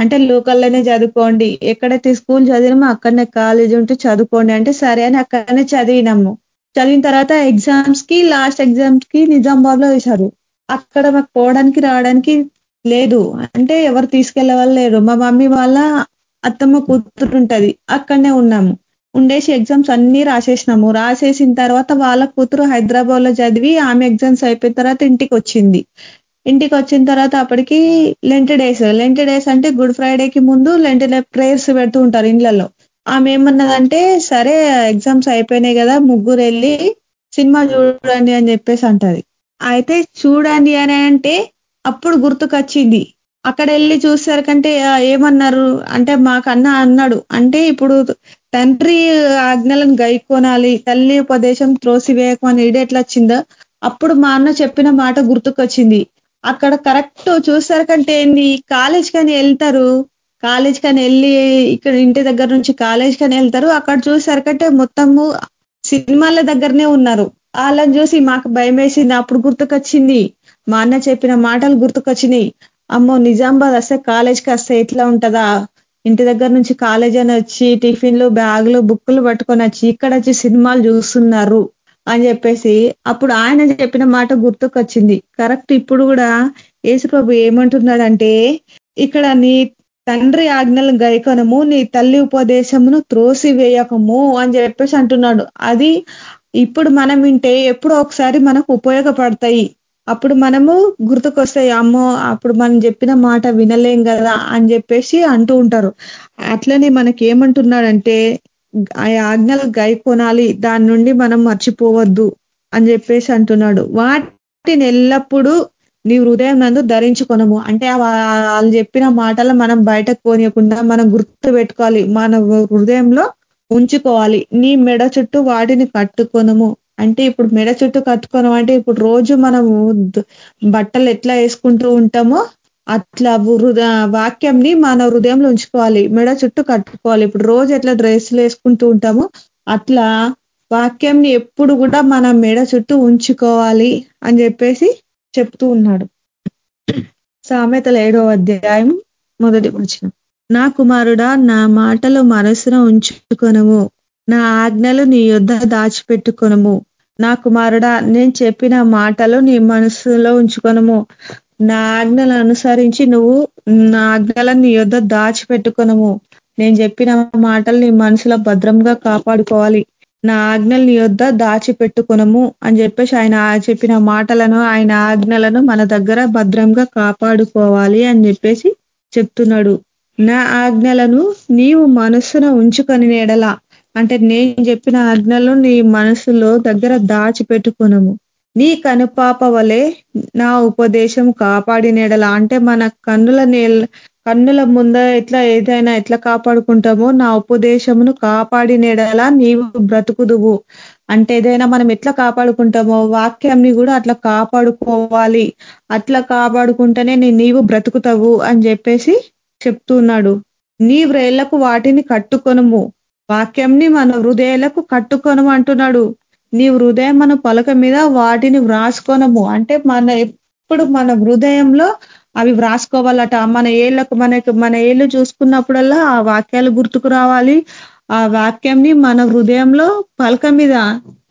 అంటే లోకల్లోనే చదువుకోండి. ఎక్కడైతే స్కూల్ చదివినామో అక్కడనే కాలేజ్ ఉంటే చదువుకోండి అంటే సరే అని అక్కడనే చదివినాము. చదివిన తర్వాత ఎగ్జామ్స్కి లాస్ట్ ఎగ్జామ్స్కి నిజామాబాద్లో వేశారు. అక్కడ మాకు పోవడానికి రావడానికి లేదు. అంటే ఎవరు తీసుకెళ్ళే వాళ్ళు. లేరు మా మమ్మీ వాళ్ళ అత్తమ్మ కూతురు ఉంటది. అక్కడనే ఉన్నాము. ఉండేసి ఎగ్జామ్స్ అన్ని రాసేసినాము. రాసేసిన తర్వాత వాళ్ళ కూతురు హైదరాబాద్లో చదివి ఆమె ఎగ్జామ్స్ అయిపోయిన తర్వాత ఇంటికి వచ్చింది. ఇంటికి వచ్చిన తర్వాత అప్పటికి లెంట్ డేస్ లెంట్ డేస్ అంటే గుడ్ ఫ్రైడేకి ముందు లెంట్ ప్రేయర్స్ పెడుతూ ఉంటారు ఇండ్లలో. ఆమె ఏమన్నదంటే సరే ఎగ్జామ్స్ అయిపోయినాయి కదా ముగ్గురు వెళ్ళి సినిమా చూడండి అని చెప్పేసి అంటది. అయితే చూడండి అని అంటే అప్పుడు గుర్తుకొచ్చింది. అక్కడ వెళ్ళి చూసారు కంటే ఏమన్నారు? అంటే మాకన్నా అన్నాడు. అంటే ఇప్పుడు తండ్రి ఆజ్ఞలను గైకోనాలి తల్లి ఉపదేశం త్రోసివేయకం అని ఎట్లా వచ్చిందో అప్పుడు మా అన్న చెప్పిన మాట గుర్తుకొచ్చింది. అక్కడ కరెక్ట్ చూసేసరికంటే ఏంది కాలేజ్ కని వెళ్తారు కాలేజ్ కానీ వెళ్ళి ఇక్కడ ఇంటి దగ్గర నుంచి కాలేజ్ కానీ వెళ్తారు అక్కడ చూసేసరికంటే మొత్తము సినిమాల దగ్గరనే ఉన్నారు. వాళ్ళని చూసి మాకు భయం వేసింది అప్పుడు గుర్తుకొచ్చింది. మా అన్న చెప్పిన మాటలు గుర్తుకొచ్చినాయి. అమ్మో నిజామాబాద్ వస్తే కాలేజ్కి వస్తే ఎట్లా ఉంటదా? ఇంటి దగ్గర నుంచి కాలేజ్ అని వచ్చి టిఫిన్లు బ్యాగులు బుక్కులు పట్టుకొని వచ్చి ఇక్కడ వచ్చి సినిమాలు చూస్తున్నారు అని చెప్పేసి అప్పుడు ఆయన చెప్పిన మాట గుర్తుకొచ్చింది. కరెక్ట్ ఇప్పుడు కూడా యేసుప్రభు ఏమంటున్నాడంటే ఇక్కడ నీ తండ్రి ఆజ్ఞలు గైకొనము నీ తల్లి ఉపదేశమును త్రోసి వేయకము అని చెప్పేసి అంటున్నాడు. అది ఇప్పుడు మనం వింటే ఎప్పుడో ఒకసారి మనకు ఉపయోగపడతాయి. అప్పుడు మనము గుర్తుకొస్తాయి అమ్మో అప్పుడు మనం చెప్పిన మాట వినలేం కదా అని చెప్పేసి అంటూ ఉంటారు. అట్లనే మనకి ఏమంటున్నాడంటే ఆ ఆజ్ఞలు గై కొనాలి దాని నుండి మనం మర్చిపోవద్దు అని చెప్పేసి అంటున్నాడు. వాటిని ఎల్లప్పుడూ నీ హృదయం నందు ధరించుకొనము. అంటే వాళ్ళు చెప్పిన మాటలు మనం బయటకు పోనీయకుండా మనం గుర్తు పెట్టుకోవాలి. మన హృదయంలో ఉంచుకోవాలి. నీ మెడ చుట్టూ వాటిని కట్టుకొనము. అంటే ఇప్పుడు మెడ చుట్టూ కట్టుకోవడం అంటే ఇప్పుడు రోజు మనము బట్టలు ఎట్లా వేసుకుంటూ ఉంటామో అట్లా హృద వాక్యంని మన హృదయంలో ఉంచుకోవాలి. మెడ చుట్టూ కట్టుకోవాలి. ఇప్పుడు రోజు ఎట్లా డ్రెస్సులు వేసుకుంటూ ఉంటామో అట్లా వాక్యంని ఎప్పుడు కూడా మన మెడ చుట్టూ ఉంచుకోవాలి అని చెప్పేసి చెప్తూ ఉన్నాడు. సామెతల ఏడో అధ్యాయం మొదటి వచనం. నా కుమారుడా నా మాటలు మనసున ఉంచుకొనము. నా ఆజ్ఞలు నీ యొద్ద దాచిపెట్టుకొనము. నా కుమారుడా నేను చెప్పిన మాటలు నీ మనసులో ఉంచుకొనము. నా ఆజ్ఞలు అనుసరించి నువ్వు నా ఆజ్ఞలను నీ యొద్ దాచిపెట్టుకొనము. నేను చెప్పిన మాటలు నీ మనసులో భద్రంగా కాపాడుకోవాలి. నా ఆజ్ఞలు నీ యొద్ దాచిపెట్టుకునము అని చెప్పేసి ఆయన చెప్పిన మాటలను ఆయన ఆజ్ఞలను మన దగ్గర భద్రంగా కాపాడుకోవాలి అని చెప్పేసి చెప్తున్నాడు. నా ఆజ్ఞలను నీవు మనస్సున ఉంచుకొని నేడలా అంటే నేను చెప్పిన ఆజ్ఞలు నీ మనసులో దగ్గర దాచిపెట్టుకునము. నీ కనుపాప వలె నా ఉపదేశం కాపాడినేడలా అంటే మన కన్నుల నేల కన్నుల ముంద ఎట్లా ఏదైనా ఎట్లా కాపాడుకుంటామో నా ఉపదేశమును కాపాడినేడలా నీవు బ్రతుకుదువు. అంటే ఏదైనా మనం ఎట్లా కాపాడుకుంటామో వాక్యాన్ని కూడా అట్లా కాపాడుకోవాలి. అట్లా కాపాడుకుంటేనే నీ నీవు బ్రతుకుతావు అని చెప్పేసి చెప్తున్నాడు. నీ వ్రేళ్ళకు వాటిని కట్టుకొనము. వాక్యంని మన హృదయాలకు కట్టుకొనము అంటున్నాడు నీ హృదయం మన పలక మీద వాటిని వ్రాసుకోనము. అంటే మన ఎప్పుడు మన హృదయంలో అవి వ్రాసుకోవాలట. మన ఏళ్ళకు మనకు మన ఏళ్ళు చూసుకున్నప్పుడల్లా ఆ వాక్యాలు గుర్తుకు రావాలి. ఆ వాక్యంని మన హృదయంలో పలక మీద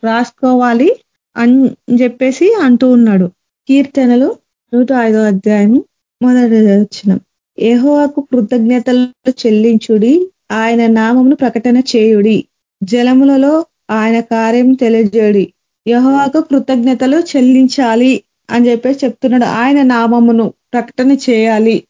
రాసుకోవాలి అని చెప్పేసి అంటూ ఉన్నాడు. కీర్తనలు నూట ఐదో అధ్యాయం మొదటి వచ్చిన ఏహోవాకు కృతజ్ఞతలు చెల్లించుడి. ఆయన నామమును ప్రకటన చేయుడి. జలములలో ఆయన కార్యం తెలియజేయుడి. యహోవాకు కృతజ్ఞతలు చెల్లించాలి అని చెప్పేసి చెప్తున్నాడు. ఆయన నామమును ప్రకటన చేయాలి.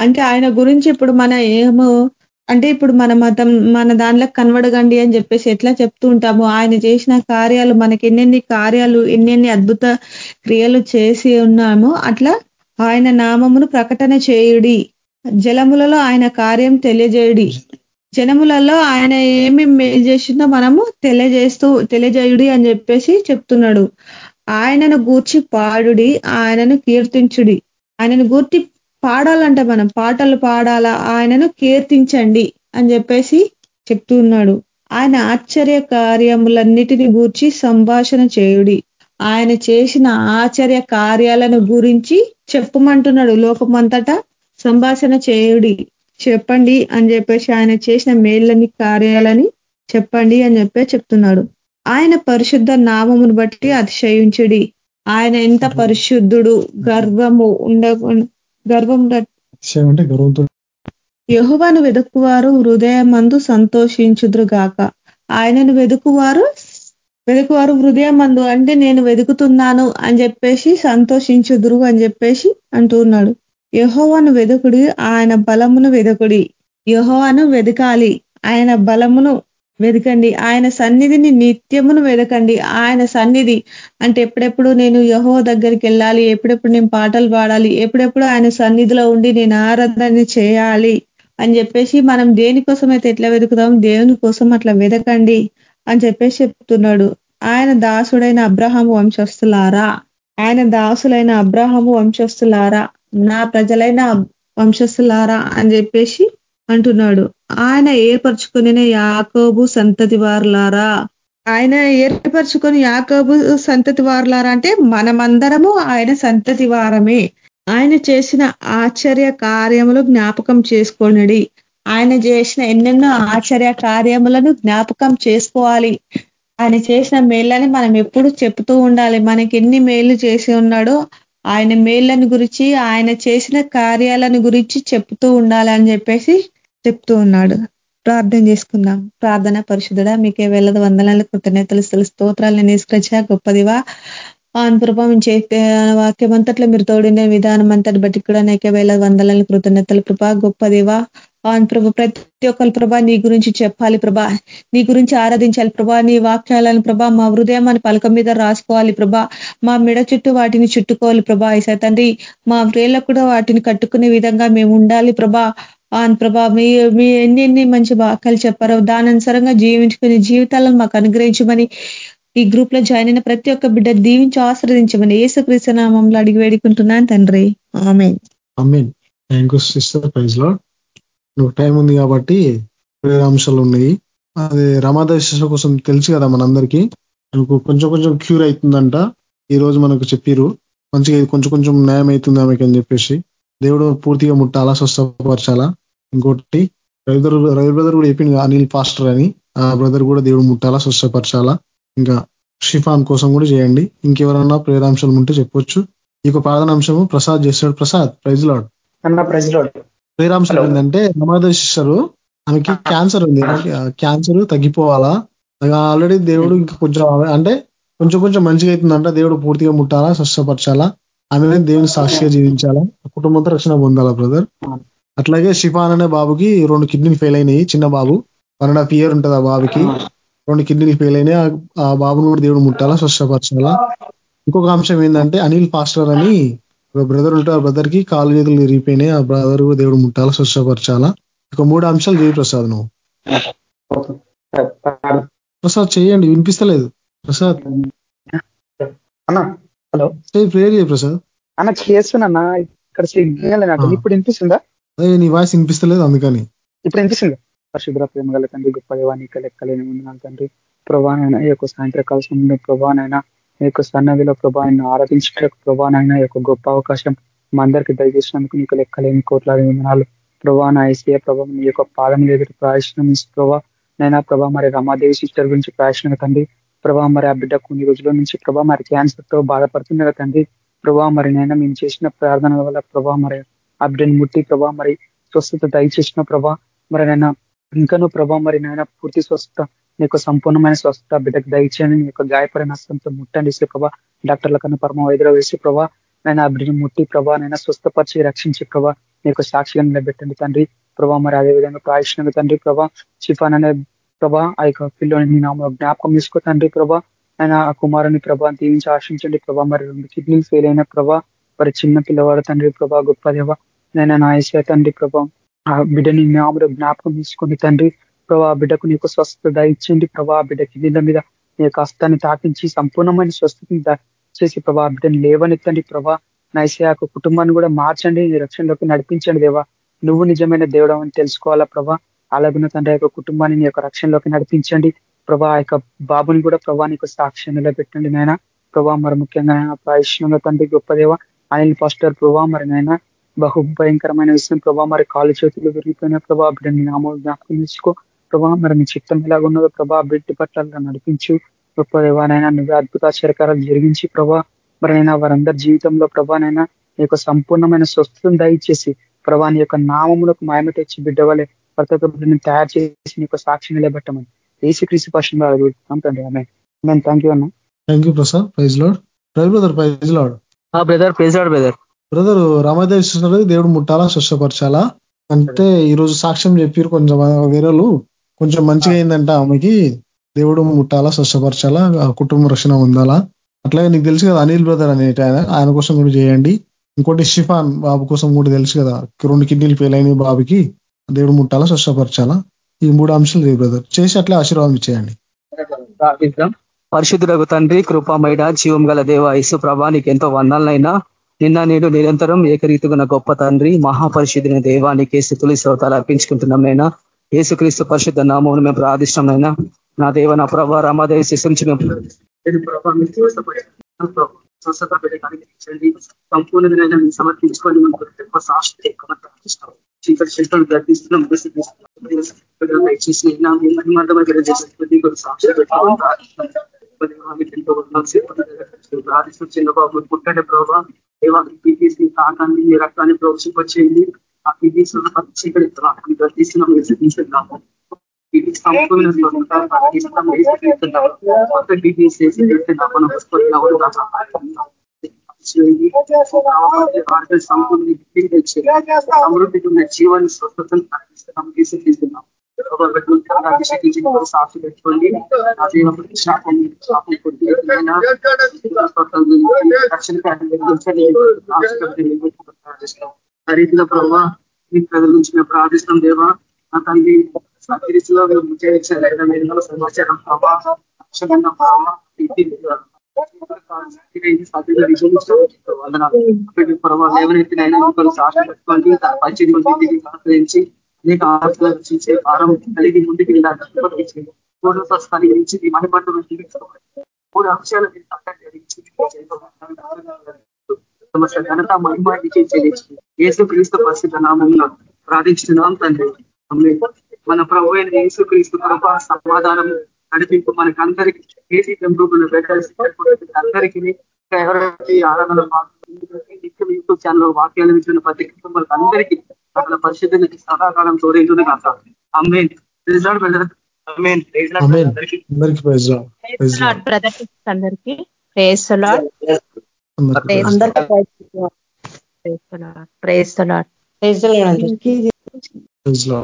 అంటే ఆయన గురించి ఇప్పుడు మన ఏమో అంటే ఇప్పుడు మన మతం మన దాంట్లో కనబడగండి అని చెప్పేసి ఎట్లా చెప్తూ ఉంటాము? ఆయన చేసిన కార్యాలు మనకి ఎన్నెన్ని కార్యాలు ఎన్నెన్ని అద్భుత క్రియలు చేసి ఉన్నామో అట్లా ఆయన నామమును ప్రకటన చేయుడి. జలములలో ఆయన కార్యం తెలియజేయుడి. జనములలో ఆయన ఏమి మేలు చేసిందో మనము తెలియజేస్తూ తెలియజేయుడి అని చెప్పేసి చెప్తున్నాడు. ఆయనను గూర్చి పాడుడి ఆయనను కీర్తించుడి. ఆయనను గూర్చి పాడాలంట మనం పాటలు పాడాలా ఆయనను కీర్తించండి అని చెప్పేసి చెప్తున్నాడు. ఆయన ఆశ్చర్య కార్యములన్నిటిని గూర్చి సంభాషణ చేయుడి. ఆయన చేసిన ఆశ్చర్య కార్యాలను గురించి చెప్పమంటున్నాడు. లోకమంతటా సంభాషణ చేయుడి. చెప్పండి అని చెప్పేసి ఆయన చేసిన మేళ్ళని కార్యాలని చెప్పండి అని చెప్పే చెప్తున్నాడు. ఆయన పరిశుద్ధ నామమును బట్టి అతిశయించుడి. ఆయన ఎంత పరిశుద్ధుడు గర్వము ఉండ గర్వం అంటే గర్వంతో యహువాను వెతుకువారు హృదయమందు సంతోషించుదురుగాక ఆయనను వెతుకువారు వెతుకువారు హృదయమందు. అంటే నేను వెతుకుతున్నాను అని చెప్పేసి సంతోషించుదురు అని చెప్పేసి అంటున్నాడు. యహోవాను వెదకుడి ఆయన బలమును వెదకుడి. యహోవాను వెదకాలి ఆయన బలమును వెదకండి. ఆయన సన్నిధిని నిత్యమును వెదకండి. ఆయన సన్నిధి అంటే ఎప్పుడెప్పుడు నేను యహో దగ్గరికి వెళ్ళాలి ఎప్పుడెప్పుడు నేను పాటలు పాడాలి ఎప్పుడెప్పుడు ఆయన సన్నిధిలో ఉండి నేను ఆరాధన చేయాలి అని చెప్పేసి మనం దేనికోసం అయితే ఎట్లా వెతుకుతాం దేవుని కోసం అట్లా వెదకండి అని చెప్పేసి చెప్తున్నాడు. ఆయన దాసుడైన అబ్రహాము వంశస్థులారా? ఆయన దాసులైన అబ్రహాము వంశస్థులారా? నా ప్రజలైన వంశస్థులారా అని చెప్పేసి అంటున్నాడు. ఆయన ఏర్పరచుకునే యాకోబు సంతతి వారులారా? ఆయన ఏర్పరచుకొని యాకోబు సంతతి వారులారా అంటే మనమందరము ఆయన సంతతి వారమే. ఆయన చేసిన ఆశ్చర్య కార్యములు జ్ఞాపకం చేసుకోనడి. ఆయన చేసిన ఎన్నెన్నో ఆశ్చర్య కార్యములను జ్ఞాపకం చేసుకోవాలి. ఆయన చేసిన మేళ్ళని మనం ఎప్పుడు చెప్తూ ఉండాలి. మనకి ఎన్ని మేళ్ళు చేసి ఉన్నాడో ఆయన మేళ్ళని గురించి ఆయన చేసిన కార్యాలను గురించి చెప్తూ ఉండాలని చెప్పేసి చెప్తూ ఉన్నాడు. ప్రార్థన చేసుకుందాం. ప్రార్థన పరిశుద్ధుడా మీకే వెళ్ళదు వందనాలు కృతజ్ఞతలు స్తోత్రాలను నిష్కరించా గొప్పదివా ఆన్ ప్రభావం చేస్తే వాక్యం అంతట్లో మీరు తోడిన విధానం అంతటి బట్టి కూడా నీకే వేల వందలని కృతజ్ఞతలు కృప గొప్పదివా అవును ప్రభ ప్రతి ఒక్కరు ప్రభా నీ గురించి చెప్పాలి ప్రభా. నీ గురించి ఆరాధించాలి ప్రభా. నీ వాక్యాలను ప్రభా మా హృదయం అని పలక మీద రాసుకోవాలి ప్రభా. మా మెడ చుట్టూ వాటిని చుట్టుకోవాలి ప్రభా. ఈసారి తండ్రి మా వ్రేళ్ళకు కూడా వాటిని కట్టుకునే విధంగా మేము ఉండాలి ప్రభా. ఆన్ ప్రభా మీ మీ ఎన్ని ఎన్ని మంచి వాక్యాలు చెప్పారో దాని అనుసారంగా జీవించుకునే జీవితాలను మాకు అనుగ్రహించమని ఈ గ్రూప్లో జాయిన్ అయిన ప్రతి ఒక్క బిడ్డ దీవించి ఆశ్రదించమని ఏసు నామంలో అడిగి వేడుకుంటున్నాను తండ్రి. ఆమెన్ థ్యాంక్ యూ సిస్టర్ ప్రైజ్లో నువ్వు టైం ఉంది కాబట్టి వేరే అంశాలు ఉన్నాయి. అది రమాదేశ కోసం తెలుసు కదా మనందరికీ. మనకు కొంచెం కొంచెం క్యూర్ అవుతుందంట. ఈ రోజు మనకు చెప్పిరు మంచిగా కొంచెం కొంచెం న్యాయం అవుతుంది ఆమెకి అని చెప్పేసి. దేవుడు పూర్తిగా ముట్టాలా స్వస్థపరచాలా? ఇంకోటి రవి రవి బ్రదర్ కూడా చెప్పింది అనిల్ పాస్టర్ అని. ఆ బ్రదర్ కూడా దేవుడు ముట్టాలా స్వస్థపరచాలా? ఇంకా షిఫాన్ కోసం కూడా చేయండి. ఇంకెవరన్నా ప్రేరాంశాలు ఉంటే చెప్పొచ్చు. ఈ ప్రార్థన అంశము ప్రసాద్ చేస్తాడు ప్రసాద్ ప్రైజ్ లాడ్ అన్న ప్రైజ్ లాడ్ ప్రేరాంశం ఏంటంటే నమాదేశిస్తారు ఆమెకి క్యాన్సర్ ఉంది. క్యాన్సర్ తగ్గిపోవాలా? ఆల్రెడీ దేవుడు ఇంకా కొంచెం అంటే కొంచెం కొంచెం మంచిగా అవుతుందంట. దేవుడు పూర్తిగా ముట్టాలా స్వస్థపరచాలా? ఆమె దేవుని సాక్షిగా జీవించాలా? కుటుంబంతో రక్షణ పొందాలా బ్రదర్ అట్లాగే షిఫాన్ అనే బాబుకి రెండు కిడ్నీలు ఫెయిల్ అయినాయి చిన్న బాబు. వన్ అండ్ హాఫ్ ఇయర్ ఉంటుంది ఆ బాబుకి. రెండు కిడ్నీలు ఫెయిల్ అయినాయి. ఆ బాబును కూడా దేవుడు ముట్టాలా స్వస్థపరచాలా? ఇంకొక అంశం ఏంటంటే అనిల్ పాస్టర్ అని బ్రదర్ ఉంటే ఆ బ్రదర్కి కాలు చేతులు విరిగిపోయినాయి ఆ బ్రదర్ దేవుడు ముట్టాలా స్వచ్ఛపరచాలా ఇక మూడు అంశాలు చేయి ప్రసాద్ నువ్వు. ప్రసాద్ చేయండి వినిపిస్తలేదు. ప్రసాద్. అన్న హలో. ప్రేయర్ చేయ ప్రసాద్. అన్న చేస్తున్నా ఇక్కడ సిగ్నల్ ఇప్పుడు వినిపిస్తుందా? అదే నీ వాయిస్ వినిపిస్తలేదు అందుకని. ఇప్పుడు వినిపిస్తుందా? పరిశుభ్ర ప్రేమ గల తండ్రి గొప్ప దేవానికి లెక్కలేని ఉన్నాను తండ్రి. ప్రభానైనా ఈ యొక్క సాయంత్రకాల సమయంలో ప్రభానైనా ఈ యొక్క సన్నదిలో ప్రభాని ఆరాధించడానికి ప్రభానైనా ఈ యొక్క గొప్ప అవకాశం మా అందరికి దయచేసినందుకు నీకు లెక్కలేని కోట్లాది విమానాలు ప్రభా నా ఐసీఏ ప్రభావం నీ యొక్క పాదం ఎదురు ప్రాయశ్నం ప్రభా. నైనా ప్రభా మరి రమాదేవి సిస్టర్ గురించి ప్రాయశ్నం తండ్రి ప్రభా మరి ఆ బిడ్డ కొన్ని రోజుల నుంచి ప్రభా మరి క్యాన్సర్తో బాధపడుతున్నారు తండ్రి ప్రభా మరి నైనా మేము చేసిన ప్రార్థన వల్ల ప్రభా మరి ఆ బిడ్డను ముట్టి ప్రభా మరి స్వస్థత దయచేసిన ప్రభా. మరి నైనా ఇంకనూ ప్రభా మరి నాయన పూర్తి స్వస్థత నీకు సంపూర్ణమైన స్వస్థత బిడ్డకు దయచేయండి. నీ యొక్క గాయపడిన హస్తంతో ముట్టండి. ఇసు ప్రభా డాక్టర్ల కన్నా పరమ వైద్యులు వేసి ప్రభా నేను ఆ బిడ్డను ముట్టి ప్రభా నైనా స్వస్థపరిచి రక్షించి ప్రభా నీకు సాక్షిగా నిలబెట్టండి తండ్రి. ప్రభా మరి అదే విధంగా ప్రాయశ్నంగా తండ్రి ప్రభా షిఫాన్ అనే ప్రభా ఆ యొక్క పిల్లోని నీ నామ జ్ఞాపకం తీసుకో తండ్రి ప్రభా. ఆయన ఆ కుమారుని ప్రభా దీవించి ఆశించండి ప్రభా. మరి రెండు కిడ్నీలు ఫెయిల్ అయిన ప్రభా మరి చిన్న పిల్లవాడు తండ్రి ప్రభా గొప్ప దేవ. నేను నా ఐసే తండ్రి ప్రభా ఆ బిడ్డని నామలో జ్ఞాపకం తీసుకుని తండ్రి. ప్రభా బిడ్డకు నీకు స్వస్థత దయచేయండి ప్రభా బిడ్డకి నీళ్ళ మీద నీ యొక్క హస్తాన్ని తాకించి సంపూర్ణమైన స్వస్థతని చేసి ప్రభా బిడ్డని లేవనెత్తండి ప్రభా. నైసయాకు కుటుంబాన్ని కూడా మార్చండి నీ రక్షణలోకి నడిపించండి దేవా. నువ్వు నిజమైన దేవుడు అని తెలుసుకోవాలా ప్రభా? అలాగున్న తండ్రి యొక్క కుటుంబాన్ని నీ యొక్క రక్షణలోకి నడిపించండి. ప్రభా యొక్క బాబుని కూడా ప్రభా నీకు సాక్ష్యం నిలబెట్టండి నాయన. ప్రభా మరి ముఖ్యంగా ప్రయత్నంలో తండ్రి గొప్పదేవ అనిల్ పాస్టర్ ప్రభా మరి నాయన బహు భయంకరమైన విషయం ప్రభా మరి కాలు చేతులు విరిగిపోయిన ప్రభా బిడ్డని నామో జ్ఞాపకం తీసుకో ప్రభా మరి నీ చిత్తం ఎలాగున్నదో ప్రభా బిడ్డ పట్ల నడిపించు. గొప్ప దేవానైనా నువ్వే అద్భుతాశ్చర్యకారాలు జరిగించి ప్రభా మరి నైనా వారందరి జీవితంలో ప్రభానైనా నీ యొక్క సంపూర్ణమైన స్వస్థతను దయచేసి ప్రభా నీ యొక్క నామములకు మాయమ తెచ్చి బిడ్డ వలె ప్రతి ఒక్క బిడ్డని తయారు చేసి నీ యొక్క సాక్షి నిలబెట్టమని ఏసీ పక్షంలో అడుగుతున్నాం తండ్రి. ఆమె మేము థ్యాంక్ యూ అన్న. Thank you Prasad praise lord praise brother praise lord brother praise lord brother brother Ramadevi sister దేవుడు ముట్టాలా స్వచ్ఛపరచాలా అంటే ఈ రోజు సాక్ష్యం చెప్పారు కొంచెం వేరేలు. కొంచెం మంచిగా అయిందంట ఆమెకి దేవుడు ముట్టాలా స్వచ్ఛపరచాలా కుటుంబ రక్షణ ఉండాలా అట్లాగే నీకు తెలుసు కదా అనిల్ బ్రదర్ అనేటి ఆయన ఆయన కోసం కూడా చేయండి. ఇంకోటి షిఫాన్ బాబు కోసం కూడా తెలుసు కదా రెండు కిడ్నీలు ఫెయిల్ అయినాయి బాబుకి దేవుడు ముట్టాలా స్వచ్ఛపరచాలా ఈ మూడు అంశాలు రే బ్రదర్. చేసి అట్లే ఆశీర్వాదం చేయండి పరిశుద్ధులకు తండ్రి కృపామైడ జీవం గల దేవ యేసు ప్రభా నీకు ఎంతో వందాలనైనా నిన్న నేడు నిరంతరం ఏకరీతిగా గొప్ప తండ్రి మహాపరిశుద్ధుని దేవానికి స్థుతులు శ్రోతాలు అర్పించుకుంటున్నాం నైనా యేసుక్రీస్తు పరిశుద్ధ నామం మేము ప్రార్థిష్టంనైనా నా దేవ నా ప్రభా రామాదేవి శిశించి మేము స్వస్థత పెట్టడానికి సంపూర్ణంగా సమర్పించుకొని గొప్ప సాక్షి ప్రార్థిస్తాం. చీకటి శిల్పం గర్దిస్తున్నాం చిన్నబాబు పుట్టండి ప్రభావ పీటీసీ కాకాన్ని రక్తాన్ని ప్రోక్షింపచేయండి ఆ పీటీసీ చీకటి గర్దిస్తున్నాం తీసుకున్నాము సంపూర్ణ కొత్త పీటీసీ మనం సమృద్ధికి ఉన్న జీవాన్ని స్వస్థతను తీసుకుంటున్నాం సాక్షి పెట్టుకోండి రీతిలో ప్రభావ మీ ప్రజల నుంచి మేము ప్రార్థిస్తాం దేవా నా తల్లి సత్యరీతిలో సమాచారం ప్రభావ ప్రభావ ఎవరైతే సాక్షి పెట్టుకోండి పచ్చి ఆశ్రయించి అనేక ఆలోచించే భారం కలిగి ముందుకు వెళ్ళాలి పూర్ణ స్వస్థానికి నుంచి అంశాలు ఘనత మహిమానికి చెల్లించి ఏసు క్రీస్తు పరిస్థితి నామంలో ప్రార్థించున్నాం తండ్రి. మన ప్రభు అయిన యేసు క్రీస్తు కృప సమాధానం నడిపింపు మనకి అందరికీ ఏసీ పెట్టాల్సి అందరికీ ఆరాధన నిత్యం యూట్యూబ్ ఛానల్ వాక్యాలు ఇచ్చిన ప్రతి కుటుంబాలకు అందరికీ అసలు పరిశుద్ధులకి సదాకాలం తోడేందుకు కాక అమ్మేన్ అందరికీ. ప్రైజ్ అందరికీ. అందరికీ ప్రేస్ లాడ్ ప్రైజ్